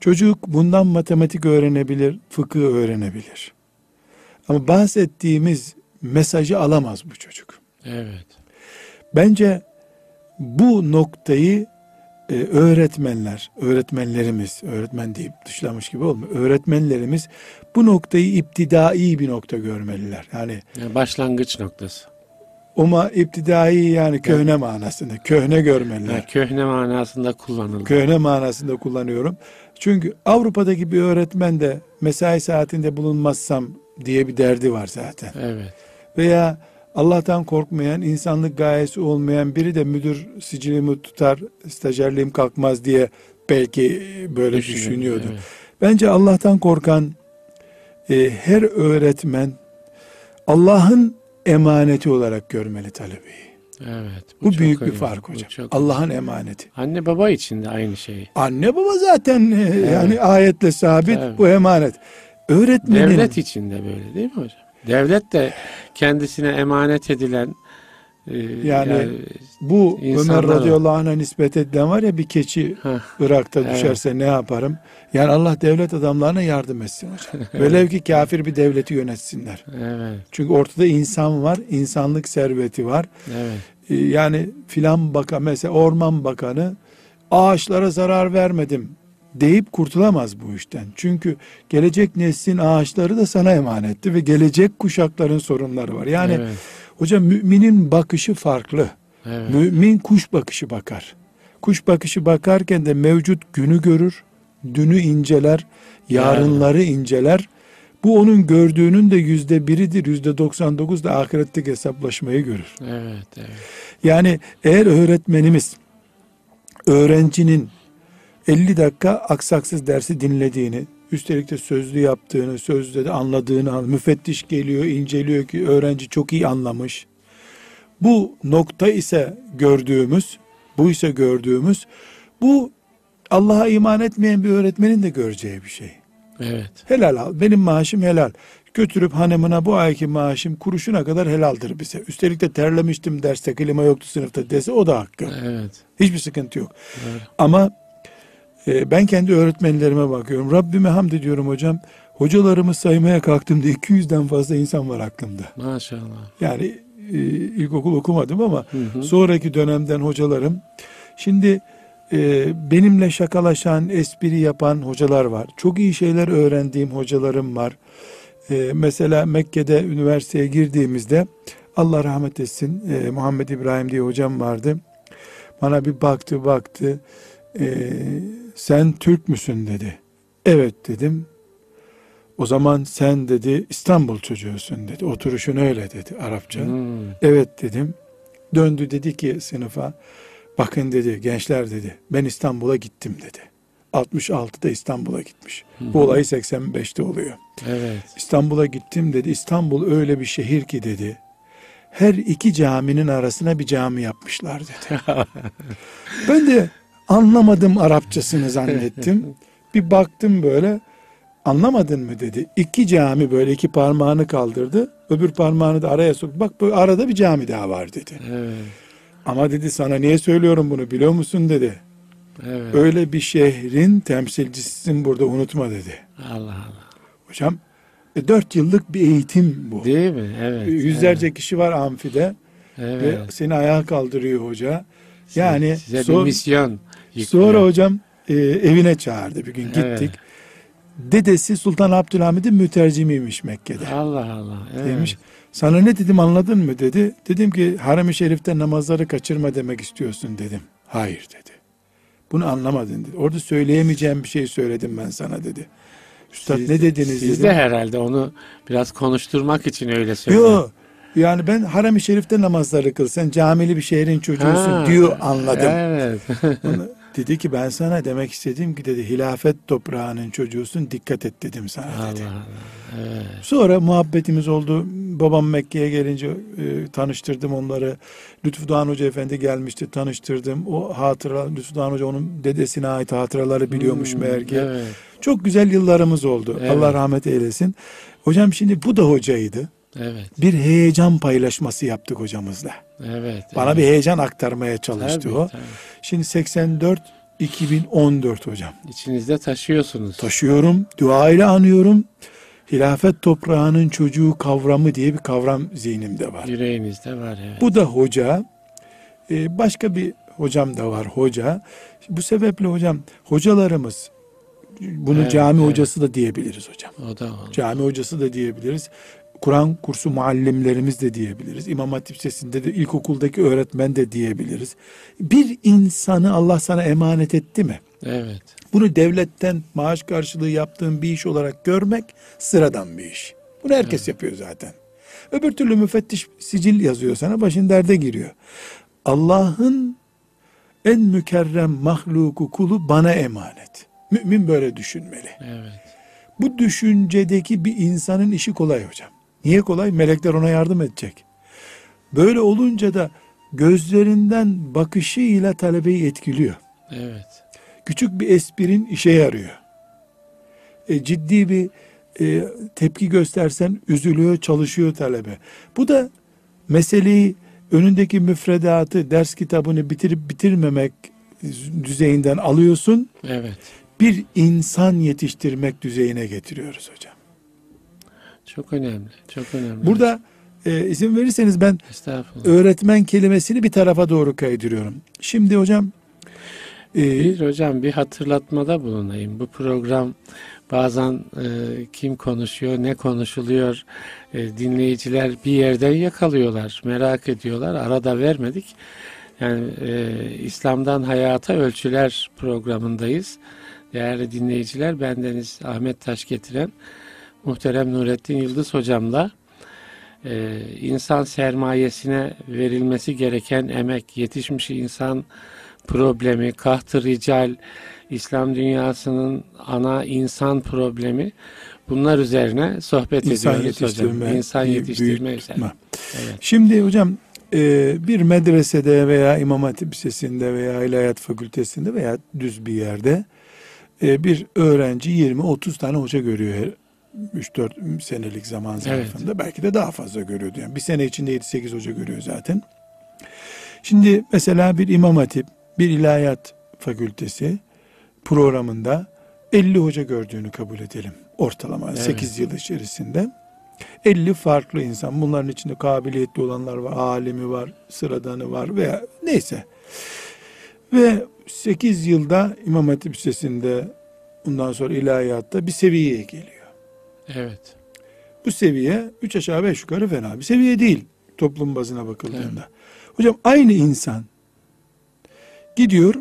Çocuk bundan matematik öğrenebilir, fıkıh öğrenebilir. Ama bahsettiğimiz mesajı alamaz bu çocuk. Evet. Bence bu noktayı e, öğretmenler, öğretmenlerimiz, öğretmen deyip dışlamış gibi olmuyor. Öğretmenlerimiz bu noktayı iptidai bir nokta görmeliler. Yani Yani başlangıç noktası. Oma iptidai yani köhne manasında, köhne görmeliler. Yani köhne manasında kullanıldı. Köhne manasında kullanıyorum. Çünkü Avrupa'daki bir öğretmen de mesai saatinde bulunmazsam diye bir derdi var zaten. Evet. Veya Allah'tan korkmayan, insanlık gayesi olmayan biri de müdür sicilimi tutar, stajyerliğim kalkmaz diye belki böyle Düşünün, düşünüyordu. evet. Bence Allah'tan korkan e, her öğretmen Allah'ın emaneti olarak görmeli talebeyi. Evet. Bu, bu büyük bir fark hocam. Allah'ın emaneti. Anne baba için de aynı şey. Anne baba zaten e, evet. yani ayetle sabit evet. bu emanet. Öğretmenin Devlet için de böyle değil mi hocam? Devlet de kendisine emanet edilen e, yani, yani bu Ömer radıyallahu anh'a nispet edilen var ya bir keçi Heh, Irak'ta evet. düşerse ne yaparım? Yani Allah devlet adamlarına yardım etsin hocam. Velev ki kafir bir devleti yönetsinler. Evet. Çünkü ortada insan var, insanlık serveti var. Evet. Ee, yani filan bakan mesela orman bakanı ağaçlara zarar vermedim deyip kurtulamaz bu işten. Çünkü gelecek neslin ağaçları da sana emanetti ve gelecek kuşakların sorunları var. Yani evet. hocam müminin bakışı farklı. Evet. Mümin kuş bakışı bakar. Kuş bakışı bakarken de mevcut günü görür, dünü inceler, yarınları yani. inceler. Bu onun gördüğünün de yüzde biridir, yüzde 99 da ahiretteki hesaplaşmayı görür. Evet, evet. Yani eğer öğretmenimiz öğrencinin 50 dakika aksaksız dersi dinlediğini, üstelik de sözlü yaptığını, sözlü de anladığını, müfettiş geliyor, inceliyor ki öğrenci çok iyi anlamış. Bu nokta ise gördüğümüz, bu ise gördüğümüz, bu Allah'a iman etmeyen bir öğretmenin de göreceği bir şey. Evet. Helal al. Benim maaşım helal. Götürüp hanımına bu ayki maaşım kuruşuna kadar helaldir bize. Üstelik de terlemiştim derste klima yoktu sınıfta dese o da hakkı. Evet. Hiçbir sıkıntı yok. Evet. Ama e, ben kendi öğretmenlerime bakıyorum. Rabbime hamd ediyorum hocam. Hocalarımı saymaya kalktığımda 200'den fazla insan var aklımda. Maşallah. Yani e, ilkokul okumadım ama hı hı. sonraki dönemden hocalarım. Şimdi e, benimle şakalaşan, espri yapan hocalar var. Çok iyi şeyler öğrendiğim hocalarım var. E, mesela Mekke'de üniversiteye girdiğimizde Allah rahmet etsin e, Muhammed İbrahim diye hocam vardı. Bana bir baktı baktı. E, sen Türk müsün dedi. Evet dedim. O zaman sen dedi İstanbul çocuğusun dedi. Oturuşun öyle dedi Arapça. Hmm. Evet dedim. Döndü dedi ki sınıfa bakın dedi gençler dedi ben İstanbul'a gittim dedi. 66'da İstanbul'a gitmiş. Hmm. Bu olay 85'te oluyor. Evet. İstanbul'a gittim dedi. İstanbul öyle bir şehir ki dedi. Her iki caminin arasına bir cami yapmışlar dedi. ben de anlamadım Arapçasını zannettim. bir baktım böyle anlamadın mı dedi. İki cami böyle iki parmağını kaldırdı. Öbür parmağını da araya soktu. Bak böyle arada bir cami daha var dedi. Evet. Ama dedi sana niye söylüyorum bunu biliyor musun dedi. Evet. Öyle bir şehrin temsilcisisin burada unutma dedi. Allah Allah. Hocam e, dört yıllık bir eğitim bu. Değil mi? Evet. Yüzlerce evet. kişi var amfide. Evet. Ve seni ayağa kaldırıyor hoca. Yani size bir misyon. Yıkmıyor. Sonra hocam e, evine çağırdı bir gün gittik. Evet. Dedesi Sultan Abdülhamid'in mütercimiymiş Mekke'de. Allah Allah. Evet. Demiş. Sana ne dedim anladın mı dedi. Dedim ki harem-i şerifte namazları kaçırma demek istiyorsun dedim. Hayır dedi. Bunu anlamadın dedi. Orada söyleyemeyeceğim bir şey söyledim ben sana dedi. Üstad siz, ne dediniz siz dedim. de herhalde onu biraz konuşturmak için öyle söyledin. Yok. Yani ben harem-i şerifte namazları kıl. Sen camili bir şehrin çocuğusun ha, diyor anladım. Evet. Onu, dedi ki ben sana demek istediğim ki dedi hilafet toprağının çocuğusun dikkat et dedim sana dedi. Allah Allah. Evet. Sonra muhabbetimiz oldu. Babam Mekke'ye gelince e, tanıştırdım onları. Lütfü Doğan Hoca Efendi gelmişti tanıştırdım. O hatıra Lütfü Doğan Hoca onun dedesine ait hatıraları biliyormuş hmm, meğer ki. Evet. Çok güzel yıllarımız oldu. Evet. Allah rahmet eylesin. Hocam şimdi bu da hocaydı. Evet. Bir heyecan paylaşması yaptık hocamızla. Evet. Bana evet. bir heyecan aktarmaya çalıştı tabii, o. Tabii. Şimdi 84 2014 hocam. İçinizde taşıyorsunuz. Taşıyorum. Dua ile anıyorum. Hilafet toprağının çocuğu kavramı diye bir kavram zihnimde var. Yüreğinizde var evet. Bu da hoca. Ee, başka bir hocam da var hoca. Bu sebeple hocam hocalarımız bunu evet, cami evet. hocası da diyebiliriz hocam. O da olur. Cami hocası da diyebiliriz. Kur'an kursu muallimlerimiz de diyebiliriz. İmam Hatip Lisesi'nde de ilkokuldaki öğretmen de diyebiliriz. Bir insanı Allah sana emanet etti mi? Evet. Bunu devletten maaş karşılığı yaptığın bir iş olarak görmek sıradan bir iş. Bunu herkes evet. yapıyor zaten. Öbür türlü müfettiş sicil yazıyor sana başın derde giriyor. Allah'ın en mükerrem mahluku kulu bana emanet. Mümin böyle düşünmeli. Evet. Bu düşüncedeki bir insanın işi kolay hocam. Niye kolay? Melekler ona yardım edecek. Böyle olunca da gözlerinden bakışıyla talebeyi etkiliyor. Evet. Küçük bir esprin işe yarıyor. E, ciddi bir e, tepki göstersen üzülüyor, çalışıyor talebe. Bu da meseleyi önündeki müfredatı, ders kitabını bitirip bitirmemek düzeyinden alıyorsun. Evet. Bir insan yetiştirmek düzeyine getiriyoruz hocam. Çok önemli. Çok önemli. Burada e, izin verirseniz ben öğretmen kelimesini bir tarafa doğru kaydırıyorum. Şimdi hocam e, Bir hocam bir hatırlatmada bulunayım. Bu program bazen e, kim konuşuyor, ne konuşuluyor e, dinleyiciler bir yerden yakalıyorlar, merak ediyorlar. Arada vermedik. Yani e, İslam'dan Hayata Ölçüler programındayız. Değerli dinleyiciler, bendeniz Ahmet Taş getiren muhterem Nurettin Yıldız hocamla e, insan sermayesine verilmesi gereken emek, yetişmiş insan problemi, kahtı rical, İslam dünyasının ana insan problemi bunlar üzerine sohbet insan ediyoruz yetiştirme, hocam. İnsan yetiştirme üzerine. Evet. Şimdi hocam e, bir medresede veya İmam Hatip Lisesi'nde veya İlahiyat Fakültesi'nde veya düz bir yerde e, bir öğrenci 20-30 tane hoca görüyor 3-4 senelik zaman zarfında. Belki de daha fazla görüyordu. Yani bir sene içinde 7-8 hoca görüyor zaten. Şimdi mesela bir İmam Hatip, bir İlahiyat Fakültesi programında 50 hoca gördüğünü kabul edelim. Ortalama Evet. 8 yıl içerisinde. 50 farklı insan. Bunların içinde kabiliyetli olanlar var, alimi var, sıradanı var veya neyse. Ve 8 yılda İmam Hatip Lisesi'nde ondan sonra ilahiyatta bir seviyeye geliyor. Evet. Bu seviye 3 aşağı 5 yukarı fena bir seviye değil toplum bazına bakıldığında. Hocam aynı insan gidiyor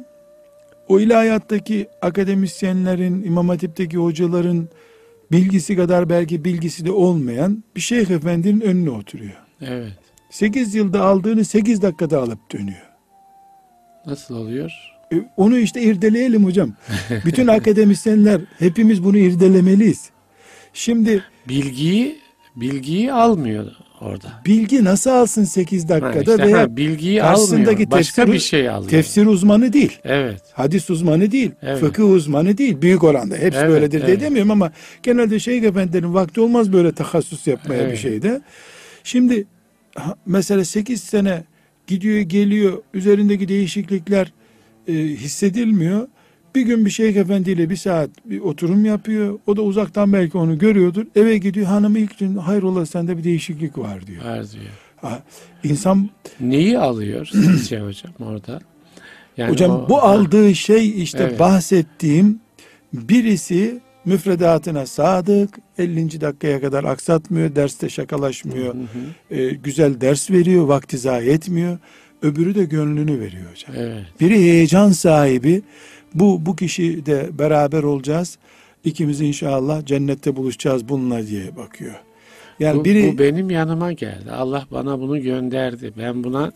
o ilahiyattaki akademisyenlerin, İmam Hatip'teki hocaların bilgisi kadar belki bilgisi de olmayan bir şeyh efendinin önüne oturuyor. Evet. 8 yılda aldığını 8 dakikada alıp dönüyor. Nasıl oluyor? E, onu işte irdeleyelim hocam. Bütün akademisyenler hepimiz bunu irdelemeliyiz. Şimdi Bilgiyi bilgiyi almıyor orada. bilgi nasıl alsın 8 Ha, dakikada işte, veya ha, bilgiyi karşısındaki almıyor. Başka tefsir- bir şey alıyor. tefsir uzmanı değil. Evet. Hadis uzmanı değil, Evet. fıkıh uzmanı değil. Büyük oranda hepsi Evet, böyledir diye evet. demiyorum ama genelde şeyh efendilerin vakti olmaz böyle takassus yapmaya bir Evet. şeyde. Şimdi ha, mesela 8 sene gidiyor geliyor üzerindeki değişiklikler e, hissedilmiyor. Bir gün bir şeyh efendiyle bir saat bir oturum yapıyor. O da uzaktan belki onu görüyordur. Eve gidiyor hanım ilk gün hayrola sende bir değişiklik var diyor. Var diyor. Ha, İnsan Neyi alıyor sizce hocam orada? Yani Hocam o- bu aldığı şey işte Evet. bahsettiğim birisi müfredatına sadık 50. dakikaya kadar aksatmıyor derste şakalaşmıyor Hı hı. e, güzel ders veriyor vakti zayi etmiyor öbürü de gönlünü veriyor hocam Evet. biri heyecan sahibi bu bu kişi de beraber olacağız ikimiz inşallah cennette buluşacağız bununla diye bakıyor yani bu, biri bu benim yanıma geldi. Allah bana bunu gönderdi. Ben buna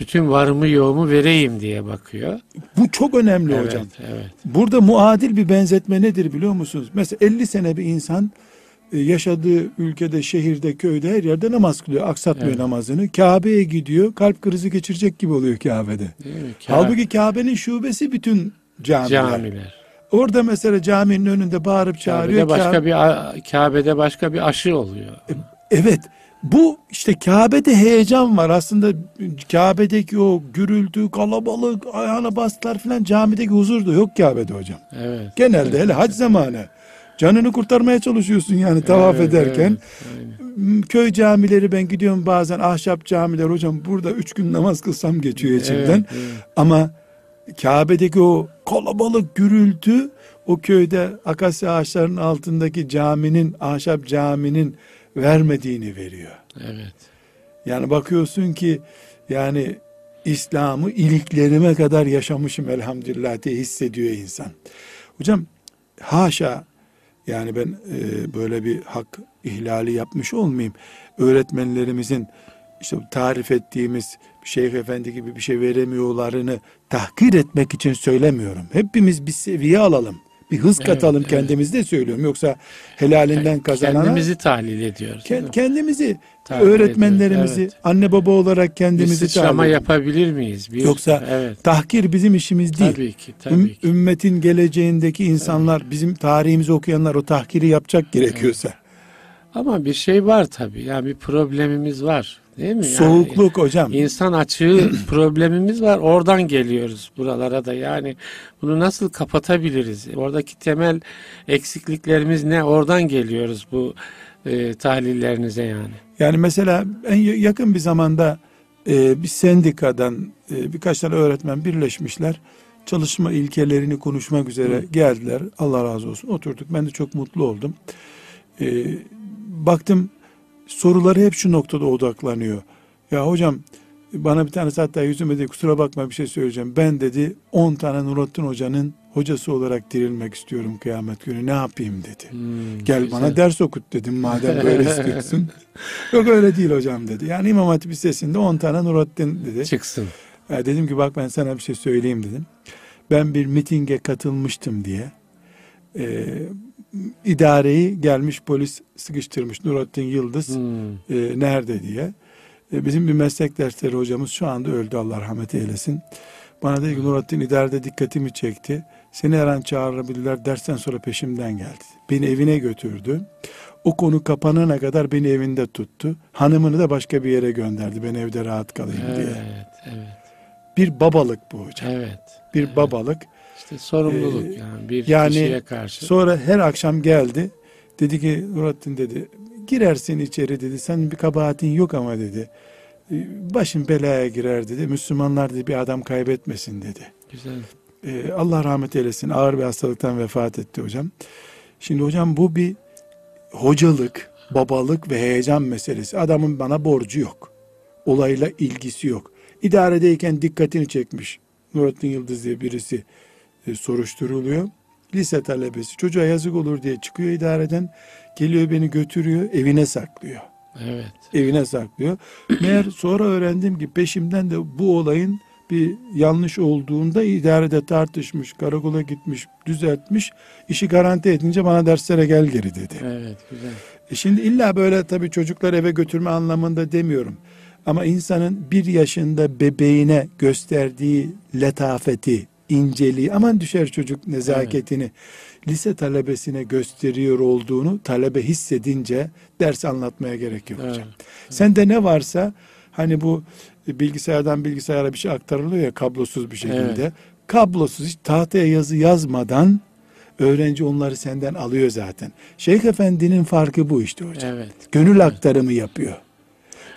bütün varımı yoğumu vereyim diye bakıyor. bu çok önemli evet, hocam evet. Burada muadil bir benzetme nedir biliyor musunuz? Mesela 50 sene bir insan e, yaşadığı ülkede, şehirde, köyde her yerde namaz kılıyor. Aksatmıyor Evet. namazını. Kabe'ye gidiyor. Kalp krizi geçirecek gibi oluyor Kabe'de. Değil mi? Ka- Halbuki Kabe'nin şubesi bütün camiler. camiler. Orada mesela caminin önünde bağırıp çağırıyor. Kabe'de başka bir Kabe'de başka bir aşı oluyor. Evet. Bu işte Kabe'de heyecan var. Aslında Kabe'deki o gürültü, kalabalık, ayağına bastılar falan camideki huzur da yok Kabe'de hocam. Evet. Genelde hele hac zamanı. Canını kurtarmaya çalışıyorsun yani tavaf Evet, ederken. evet, aynen. Köy camileri ben gidiyorum bazen ahşap camiler hocam burada üç gün namaz kılsam geçiyor içimden. Evet, evet. Ama Kabe'deki o kalabalık gürültü o köyde akasya ağaçlarının altındaki caminin ahşap caminin vermediğini veriyor. Evet. Yani bakıyorsun ki yani İslam'ı iliklerime kadar yaşamışım elhamdülillah diye hissediyor insan. Hocam haşa yani ben e, böyle bir hak ihlali yapmış olmayayım. Öğretmenlerimizin işte tarif ettiğimiz şeyh efendi gibi bir şey veremiyorlarını tahkir etmek için söylemiyorum. Hepimiz bir seviye alalım. Bir hız katalım evet, kendimizi de söylüyorum. Yoksa helalinden yani kazanana. Kendimizi tahlil ediyoruz. Kend, kendimizi, tahlil öğretmenlerimizi, evet. anne baba olarak kendimizi bir tahlil yapabilir miyiz? Bir, Yoksa evet. tahkir bizim işimiz değil. Tabii ki. Tabii ki. Ümmetin geleceğindeki insanlar, tabii. bizim tarihimizi okuyanlar o tahkiri yapacak gerekiyorsa. Evet. Ama bir şey var tabii. Yani bir problemimiz var. Değil mi? Soğukluk yani, hocam. İnsan açığı problemimiz var. Oradan geliyoruz buralara da. Yani bunu nasıl kapatabiliriz? Oradaki temel eksikliklerimiz ne? Oradan geliyoruz bu e, tahlillerinize yani. Yani mesela en yakın bir zamanda e, bir sendikadan e, birkaç tane öğretmen birleşmişler. Çalışma ilkelerini konuşmak üzere Hı. geldiler. Allah razı olsun. Oturduk. Ben de çok mutlu oldum. E, baktım soruları hep şu noktada odaklanıyor. Ya hocam bana bir tane hatta yüzüme de kusura bakma bir şey söyleyeceğim. Ben dedi 10 tane Nurattin Hoca'nın hocası olarak dirilmek istiyorum kıyamet günü. Ne yapayım dedi. Hmm, Gel güzel. bana ders okut dedim madem böyle istiyorsun. Yok öyle değil hocam dedi. Yani İmam Hatip Lisesi'nde 10 tane Nurattin dedi. Çıksın. Ya dedim ki bak ben sana bir şey söyleyeyim dedim. Ben bir mitinge katılmıştım diye. Ee, idareyi gelmiş polis sıkıştırmış Nurattin Yıldız hmm. e, nerede diye. E, bizim bir meslek dersleri hocamız şu anda öldü Allah rahmet eylesin. Bana dedi ki Nurattin idarede dikkatimi çekti. Seni her an çağırabilirler dersten sonra peşimden geldi. Beni evine götürdü. O konu kapanana kadar beni evinde tuttu. Hanımını da başka bir yere gönderdi. Ben evde rahat kalayım evet, diye. Evet, evet. Bir babalık bu hocam. Evet. Bir evet. babalık. İşte sorumluluk ee, yani bir yani kişiye karşı. Sonra her akşam geldi. Dedi ki Nurattin dedi girersin içeri dedi. Sen bir kabahatin yok ama dedi. Ee, başın belaya girer dedi. Müslümanlar dedi bir adam kaybetmesin dedi. Güzel. Ee, Allah rahmet eylesin. Ağır bir hastalıktan vefat etti hocam. Şimdi hocam bu bir hocalık, babalık ve heyecan meselesi. Adamın bana borcu yok. Olayla ilgisi yok. İdaredeyken dikkatini çekmiş. Nurattin Yıldız diye birisi soruşturuluyor. Lise talebesi çocuğa yazık olur diye çıkıyor idareden. Geliyor beni götürüyor evine saklıyor. Evet. Evine saklıyor. Meğer sonra öğrendim ki peşimden de bu olayın bir yanlış olduğunda idarede tartışmış, karakola gitmiş, düzeltmiş. işi garanti edince bana derslere gel geri dedi. Evet, güzel. E şimdi illa böyle tabii çocuklar eve götürme anlamında demiyorum. Ama insanın bir yaşında bebeğine gösterdiği letafeti, inceliği aman düşer çocuk nezaketini evet. lise talebesine gösteriyor olduğunu talebe hissedince ders anlatmaya gerek yok hocam. Evet. Sende ne varsa hani bu bilgisayardan bilgisayara bir şey aktarılıyor ya kablosuz bir şekilde. Evet. Kablosuz hiç tahtaya yazı yazmadan öğrenci onları senden alıyor zaten. Şeyh Efendi'nin farkı bu işte hocam. Evet. Gönül aktarımı yapıyor.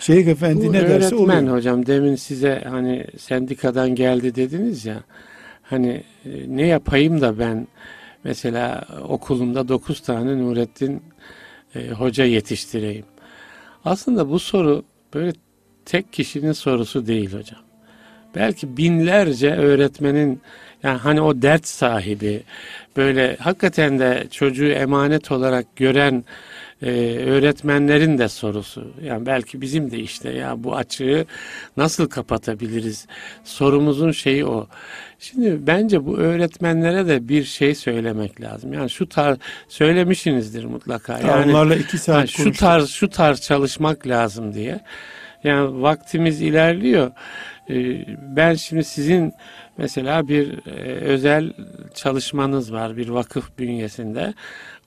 Şeyh Efendi bu ne derse oluyor. Öğretmen hocam demin size hani sendikadan geldi dediniz ya. Hani e, ne yapayım da ben mesela okulumda dokuz tane Nurettin e, hoca yetiştireyim. Aslında bu soru böyle tek kişinin sorusu değil hocam. Belki binlerce öğretmenin yani hani o dert sahibi böyle hakikaten de çocuğu emanet olarak gören e, öğretmenlerin de sorusu. Yani belki bizim de işte ya bu açığı nasıl kapatabiliriz? Sorumuzun şeyi o. Şimdi bence bu öğretmenlere de bir şey söylemek lazım. Yani şu tarz söylemişsinizdir mutlaka. Yani onlarla iki saat yani şu tarz şu tarz çalışmak lazım diye. Yani vaktimiz ilerliyor. Ee, ben şimdi sizin mesela bir e, özel çalışmanız var bir vakıf bünyesinde.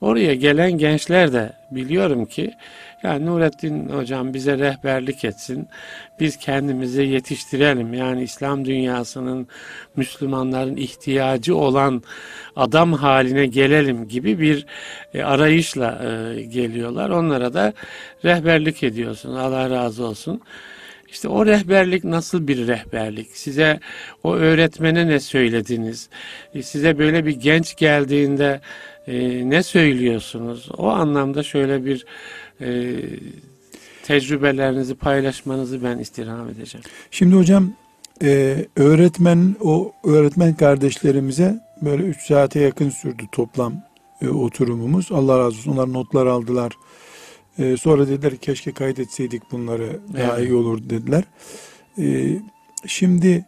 Oraya gelen gençler de biliyorum ki yani Nurettin hocam bize rehberlik etsin. Biz kendimizi yetiştirelim. Yani İslam dünyasının Müslümanların ihtiyacı olan adam haline gelelim gibi bir e, arayışla e, geliyorlar. Onlara da rehberlik ediyorsun. Allah razı olsun. İşte o rehberlik nasıl bir rehberlik? Size o öğretmene ne söylediniz? E, size böyle bir genç geldiğinde e, ne söylüyorsunuz? O anlamda şöyle bir e, tecrübelerinizi paylaşmanızı ben istirham edeceğim. Şimdi hocam e, öğretmen o öğretmen kardeşlerimize böyle 3 saate yakın sürdü toplam e, oturumumuz. Allah razı olsun. Onlar notlar aldılar. E, sonra dediler keşke kaydetseydik bunları daha evet. iyi olur dediler. E, şimdi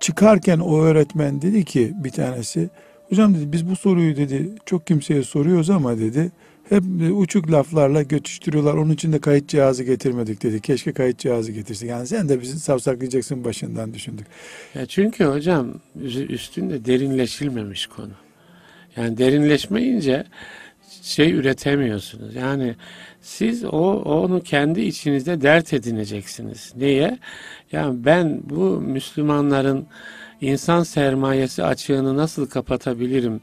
çıkarken o öğretmen dedi ki bir tanesi Hocam dedi biz bu soruyu dedi çok kimseye soruyoruz ama dedi hep uçuk laflarla götüştürüyorlar. Onun için de kayıt cihazı getirmedik dedi. Keşke kayıt cihazı getirsek. Yani sen de bizi savsaklayacaksın başından düşündük. Ya çünkü hocam üstünde derinleşilmemiş konu. Yani derinleşmeyince şey üretemiyorsunuz. Yani siz o onu kendi içinizde dert edineceksiniz. Niye? Yani ben bu Müslümanların insan sermayesi açığını nasıl kapatabilirim?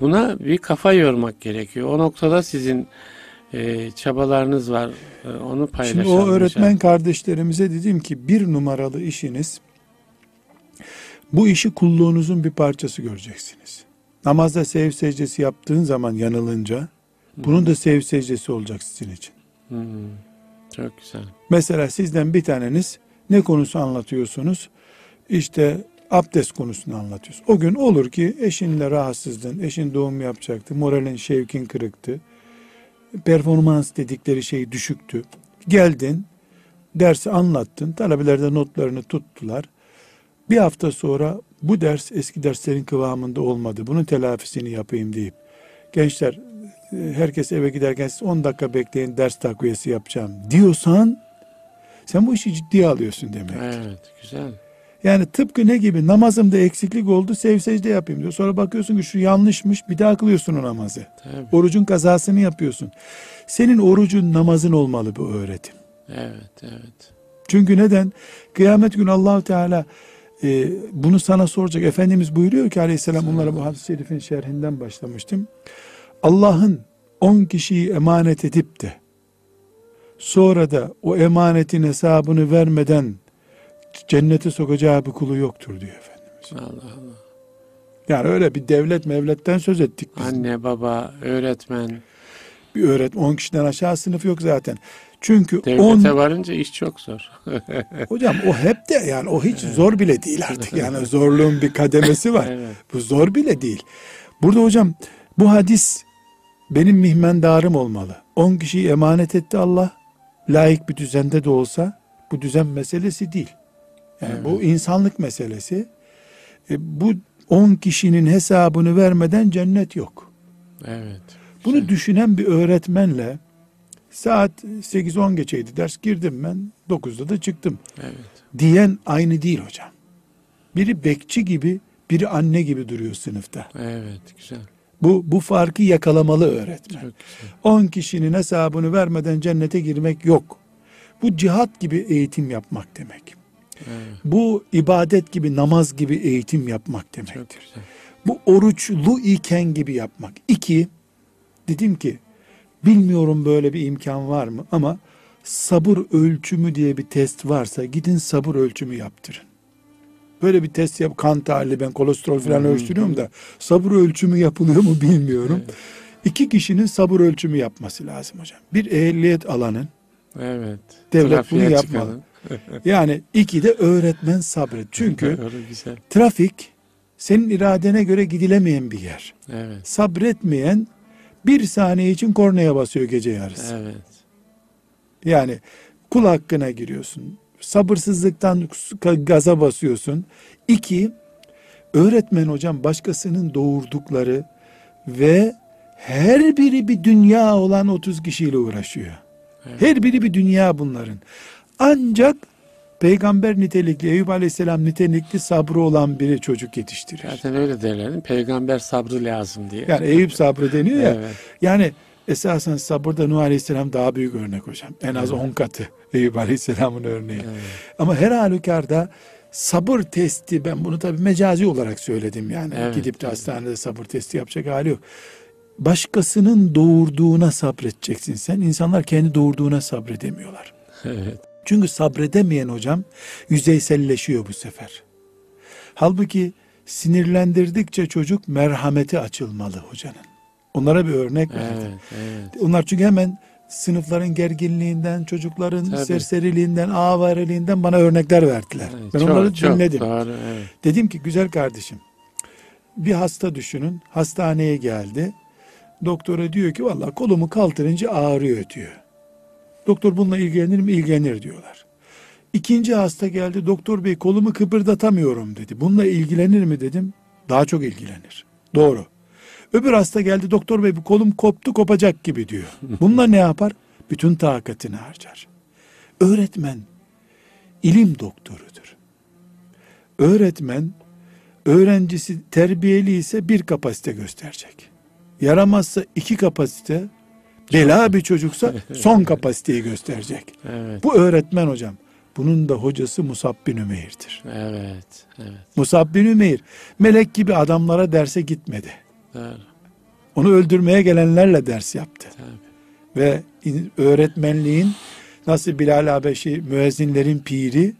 Buna bir kafa yormak gerekiyor. O noktada sizin e, çabalarınız var. E, onu paylaşalım. Şimdi o öğretmen kardeşlerimize dedim ki bir numaralı işiniz bu işi kulluğunuzun bir parçası göreceksiniz. Namazda sev secdesi yaptığın zaman yanılınca bunun da sev secdesi olacak sizin için. Hmm, çok güzel. Mesela sizden bir taneniz ne konusu anlatıyorsunuz? İşte abdest konusunu anlatıyorsun. O gün olur ki eşinle rahatsızdın, eşin doğum yapacaktı, moralin şevkin kırıktı, performans dedikleri şey düşüktü. Geldin, dersi anlattın, talebeler de notlarını tuttular. Bir hafta sonra bu ders eski derslerin kıvamında olmadı, bunun telafisini yapayım deyip, gençler herkes eve giderken siz 10 dakika bekleyin ders takviyesi yapacağım diyorsan, sen bu işi ciddiye alıyorsun demek. Evet, güzel. Yani tıpkı ne gibi namazımda eksiklik oldu sev secde yapayım diyor. Sonra bakıyorsun ki şu yanlışmış bir daha kılıyorsun o namazı. Tabii. Orucun kazasını yapıyorsun. Senin orucun namazın olmalı bu öğretim. Evet evet. Çünkü neden? Kıyamet günü Allahu Teala e, bunu sana soracak. Efendimiz buyuruyor ki aleyhisselam bunlara bu hadis-i şerifin şerhinden başlamıştım. Allah'ın on kişiyi emanet edip de sonra da o emanetin hesabını vermeden cennete sokacağı bir kulu yoktur diyor Efendimiz. Allah Allah. Yani öyle bir devlet mevletten söz ettik biz. Anne, baba, öğretmen. Bir öğretmen 10 kişiden aşağı sınıf yok zaten. Çünkü Devlete on, varınca iş çok zor. hocam o hep de yani o hiç zor bile değil artık. Yani zorluğun bir kademesi var. Evet. Bu zor bile değil. Burada hocam bu hadis benim mihmendarım olmalı. 10 kişiyi emanet etti Allah. Layık bir düzende de olsa bu düzen meselesi değil. Yani Evet. bu insanlık meselesi. E, bu 10 kişinin hesabını vermeden cennet yok. Evet. Bunu Güzel. düşünen bir öğretmenle saat 8-10 geçeydi ders girdim ben 9'da da çıktım Evet. diyen aynı değil hocam. Biri bekçi gibi biri anne gibi duruyor sınıfta. Evet. Güzel. Bu, bu farkı yakalamalı öğretmen. Çok güzel. 10 kişinin hesabını vermeden cennete girmek yok. Bu cihat gibi eğitim yapmak demek. Evet. Bu ibadet gibi namaz gibi eğitim yapmak demektir. güzel. Bu oruçlu iken gibi yapmak. İki, dedim ki bilmiyorum böyle bir imkan var mı ama sabır ölçümü diye bir test varsa gidin sabır ölçümü yaptırın. Böyle bir test yap kan tahlili ben kolesterol falan hı. ölçtürüyorum da sabır ölçümü yapılıyor mu bilmiyorum. Evet. İki kişinin sabır ölçümü yapması lazım hocam. Bir ehliyet alanın Evet. Devlet Trafiğe bunu yapmalı. yani iki de öğretmen sabret. Çünkü trafik senin iradene göre gidilemeyen bir yer. Evet. sabretmeyen bir saniye için kornaya basıyor gece yarısı. Evet. Yani kul hakkına giriyorsun. Sabırsızlıktan gaza basıyorsun. İki, öğretmen hocam başkasının doğurdukları ve her biri bir dünya olan 30 kişiyle uğraşıyor. Evet. Her biri bir dünya bunların. Ancak peygamber nitelikli, Eyüp Aleyhisselam nitelikli sabrı olan biri çocuk yetiştirir. Zaten öyle derler. Peygamber sabrı lazım diye. Yani Eyüp sabrı deniyor ya. Evet. Yani esasen sabırda Nuh Aleyhisselam daha büyük örnek hocam. En az 10 katı Eyüp Aleyhisselam'ın örneği. Evet. Ama her halükarda sabır testi ben bunu tabii mecazi olarak söyledim yani. Evet, Gidip de tabii. hastanede sabır testi yapacak hali yok. Başkasının doğurduğuna sabredeceksin sen. İnsanlar kendi doğurduğuna sabredemiyorlar. Evet. Çünkü sabredemeyen hocam yüzeyselleşiyor bu sefer. Halbuki sinirlendirdikçe çocuk merhameti açılmalı hocanın. Onlara bir örnek. Evet. Evet. Onlar çünkü hemen sınıfların gerginliğinden, çocukların Tabii. serseriliğinden, avariliğinden bana örnekler verdiler. Evet, ben çok, onları çok dinledim. Doğru. Evet. Dedim ki güzel kardeşim bir hasta düşünün hastaneye geldi. Doktora diyor ki vallahi kolumu kaldırınca ağrıyor diyor. Doktor bununla ilgilenir mi? İlgilenir diyorlar. İkinci hasta geldi doktor bey kolumu kıpırdatamıyorum dedi. Bununla ilgilenir mi dedim. Daha çok ilgilenir. Doğru. Öbür hasta geldi doktor bey bu kolum koptu kopacak gibi diyor. Bununla ne yapar? Bütün takatini harcar. Öğretmen ilim doktorudur. Öğretmen öğrencisi terbiyeli ise bir kapasite gösterecek. Yaramazsa iki kapasite, bela bir çocuksa son kapasiteyi gösterecek. Evet. Bu öğretmen hocam. Bunun da hocası Musab bin Ümeyr'dir. Evet. Evet. Musab bin Ümeyr melek gibi adamlara derse gitmedi. Doğru. Onu öldürmeye gelenlerle ders yaptı. Tabii. Ve in- öğretmenliğin nasıl Bilal Habeşi müezzinlerin piri,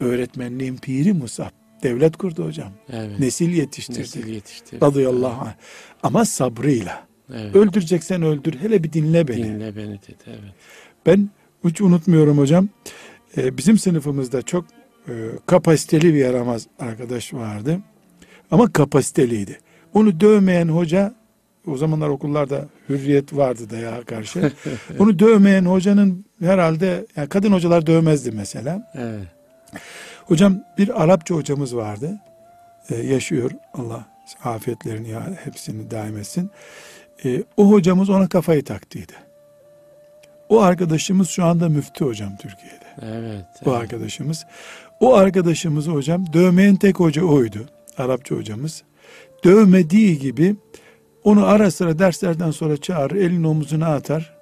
öğretmenliğin piri Musab. Devlet kurdu hocam. Evet. Nesil yetiştirdi. Nesil yetiştirdi. Radıyallahu anh. Ama sabrıyla. Evet. Öldüreceksen öldür. Hele bir dinle beni. Dinle beni dedi. Evet. Ben hiç unutmuyorum hocam. Ee, bizim sınıfımızda çok e, kapasiteli bir yaramaz arkadaş vardı. Ama kapasiteliydi. Onu dövmeyen hoca, o zamanlar okullarda hürriyet vardı da ya karşı. Onu dövmeyen hocanın herhalde, yani kadın hocalar dövmezdi mesela. Evet. Hocam bir Arapça hocamız vardı. Ee, yaşıyor. Allah afiyetlerini ya hepsini daim etsin. Ee, o hocamız ona kafayı taktıydı. O arkadaşımız şu anda müftü hocam Türkiye'de. Evet. O evet. arkadaşımız. O arkadaşımız hocam dövmeyen tek hoca oydu. Arapça hocamız. Dövmediği gibi onu ara sıra derslerden sonra çağırır, elini omuzuna atar.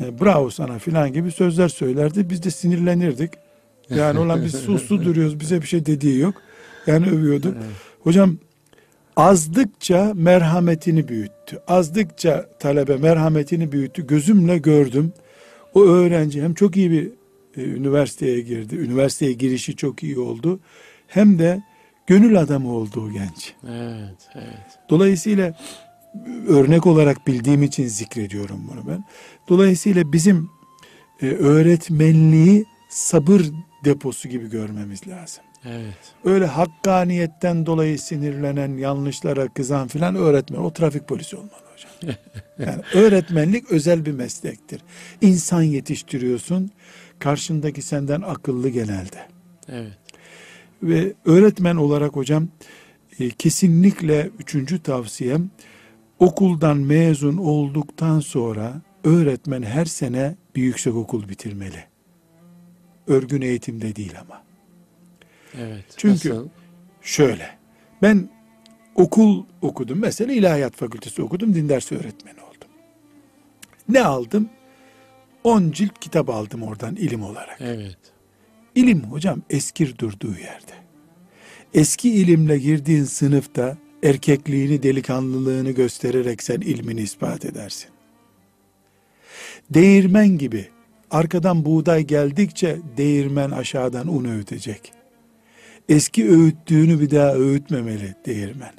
E, bravo sana filan gibi sözler söylerdi. Biz de sinirlenirdik. Yani olan biz suslu duruyoruz. Bize bir şey dediği yok. Yani övüyordu. Evet. Hocam azdıkça merhametini büyüttü. Azdıkça talebe merhametini büyüttü. Gözümle gördüm. O öğrenci hem çok iyi bir e, üniversiteye girdi. Üniversiteye girişi çok iyi oldu. Hem de gönül adamı oldu o genç. Evet. Evet. Dolayısıyla örnek olarak bildiğim için zikrediyorum bunu ben. Dolayısıyla bizim e, öğretmenliği sabır deposu gibi görmemiz lazım. Evet. Öyle hakkaniyetten dolayı sinirlenen, yanlışlara kızan filan öğretmen. O trafik polisi olmalı hocam. Yani öğretmenlik özel bir meslektir. İnsan yetiştiriyorsun. Karşındaki senden akıllı genelde. Evet. Ve öğretmen olarak hocam e, kesinlikle üçüncü tavsiyem okuldan mezun olduktan sonra öğretmen her sene bir yüksek okul bitirmeli. Örgün eğitimde değil ama. Evet. Çünkü- Nasıl? Şöyle. Ben okul okudum. Mesela ilahiyat fakültesi okudum. Din dersi öğretmeni oldum. Ne aldım? 10 cilt kitap aldım oradan ilim olarak. Evet. İlim hocam eskir durduğu yerde. Eski ilimle girdiğin sınıfta erkekliğini, delikanlılığını göstererek sen ilmini ispat edersin. Değirmen gibi arkadan buğday geldikçe değirmen aşağıdan un öğütecek. Eski öğüttüğünü bir daha öğütmemeli değirmen.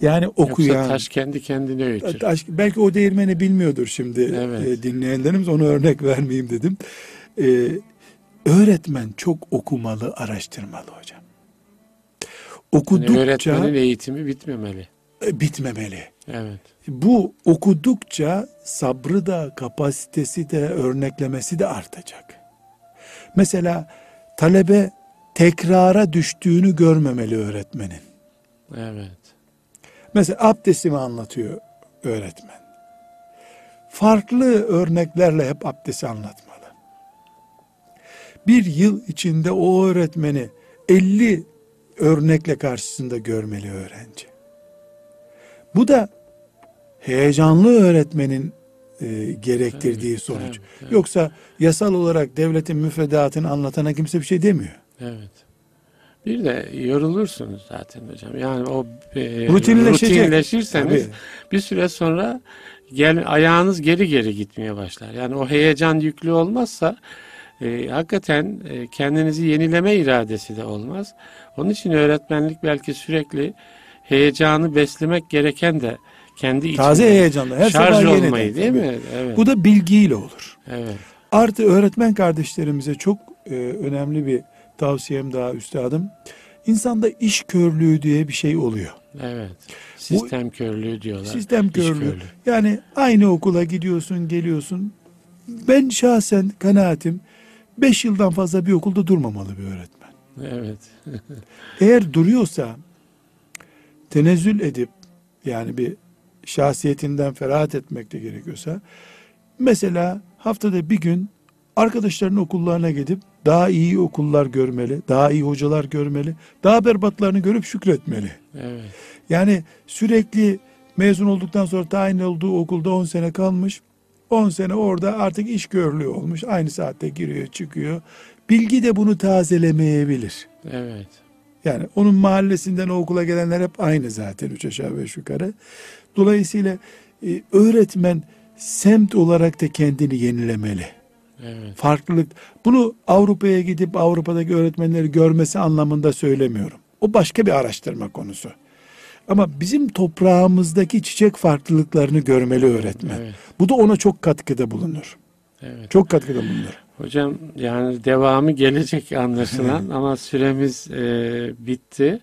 Yani okuyan Yoksa taş kendi kendine öğütür. Taş- belki o değirmeni bilmiyordur şimdi Evet. e, dinleyenlerimiz onu örnek vermeyeyim dedim. E, öğretmen çok okumalı, araştırmalı hocam. Yani Okudukça öğretmenin eğitimi bitmemeli. e, bitmemeli. Evet. Bu okudukça sabrı da, kapasitesi de, örneklemesi de artacak. Mesela talebe tekrara düştüğünü görmemeli öğretmenin. Evet. Mesela abdestimi anlatıyor öğretmen. Farklı örneklerle hep abdesti anlatmalı. Bir yıl içinde o öğretmeni 50 örnekle karşısında görmeli öğrenci. Bu da heyecanlı öğretmenin e, gerektirdiği Tabii, sonuç. tabii, tabii. Yoksa yasal olarak devletin müfredatını anlatana kimse bir şey demiyor. Evet. Bir de yorulursunuz zaten hocam. Yani o e, Rutinleşecek. rutinleşirseniz Tabii. bir süre sonra gel ayağınız geri geri gitmeye başlar. Yani o heyecan yüklü olmazsa e, hakikaten e, kendinizi yenileme iradesi de olmaz. Onun için öğretmenlik belki sürekli heyecanı beslemek gereken de kendi Taze içinde heyecanla her şarj yeniden. olmayı değil Tabii. mi? Evet. Bu da bilgiyle olur. evet. Artı öğretmen kardeşlerimize çok e, önemli bir tavsiyem daha üstadım. İnsanda iş körlüğü diye bir şey oluyor. Evet. Sistem körlüğü diyorlar. Sistem körlüğü. körlüğü. Yani aynı okula gidiyorsun, geliyorsun. Ben şahsen kanaatim 5 yıldan fazla bir okulda durmamalı bir öğretmen. Evet. Eğer duruyorsa tenezzül edip yani bir şahsiyetinden ferahat etmek de gerekiyorsa mesela haftada bir gün arkadaşlarının okullarına gidip daha iyi okullar görmeli, daha iyi hocalar görmeli, daha berbatlarını görüp şükretmeli. Evet. Yani sürekli mezun olduktan sonra tayin olduğu okulda 10 sene kalmış. 10 sene orada artık iş görülüğü olmuş. Aynı saatte giriyor çıkıyor. Bilgi de bunu tazelemeyebilir. Evet. Yani onun mahallesinden o okula gelenler hep aynı zaten üç aşağı beş yukarı. Dolayısıyla e, öğretmen semt olarak da kendini yenilemeli. Evet. Farklılık. Bunu Avrupa'ya gidip Avrupa'daki öğretmenleri görmesi anlamında söylemiyorum. O başka bir araştırma konusu. Ama bizim toprağımızdaki çiçek farklılıklarını görmeli öğretmen. Evet. Bu da ona çok katkıda bulunur. Evet. Çok katkıda bulunur. Hocam yani devamı gelecek anlaşılan ama süremiz e, bitti.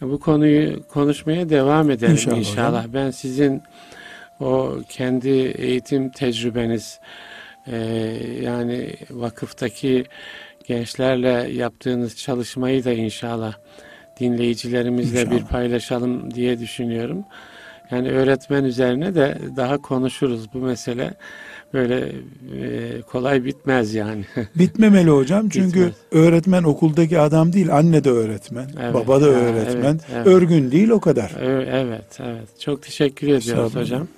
Bu konuyu konuşmaya devam edelim İnşallah inşallah. hocam. Ben sizin o kendi eğitim tecrübeniz e, yani vakıftaki gençlerle yaptığınız çalışmayı da inşallah dinleyicilerimizle İnşallah. bir paylaşalım diye düşünüyorum. Yani öğretmen üzerine de daha konuşuruz bu mesele. Böyle e, kolay bitmez yani. Bitmemeli hocam çünkü Bitmez. öğretmen okuldaki adam değil anne de öğretmen, Evet, baba da öğretmen, evet, evet. örgün değil o kadar. Evet, evet. Çok teşekkür ediyoruz hocam.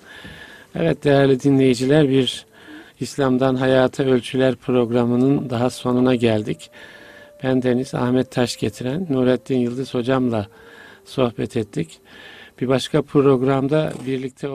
Evet değerli dinleyiciler bir İslam'dan Hayata Ölçüler programının daha sonuna geldik. Ben Deniz Ahmet Taş getiren Nurettin Yıldız hocamla sohbet ettik. Bir başka programda birlikte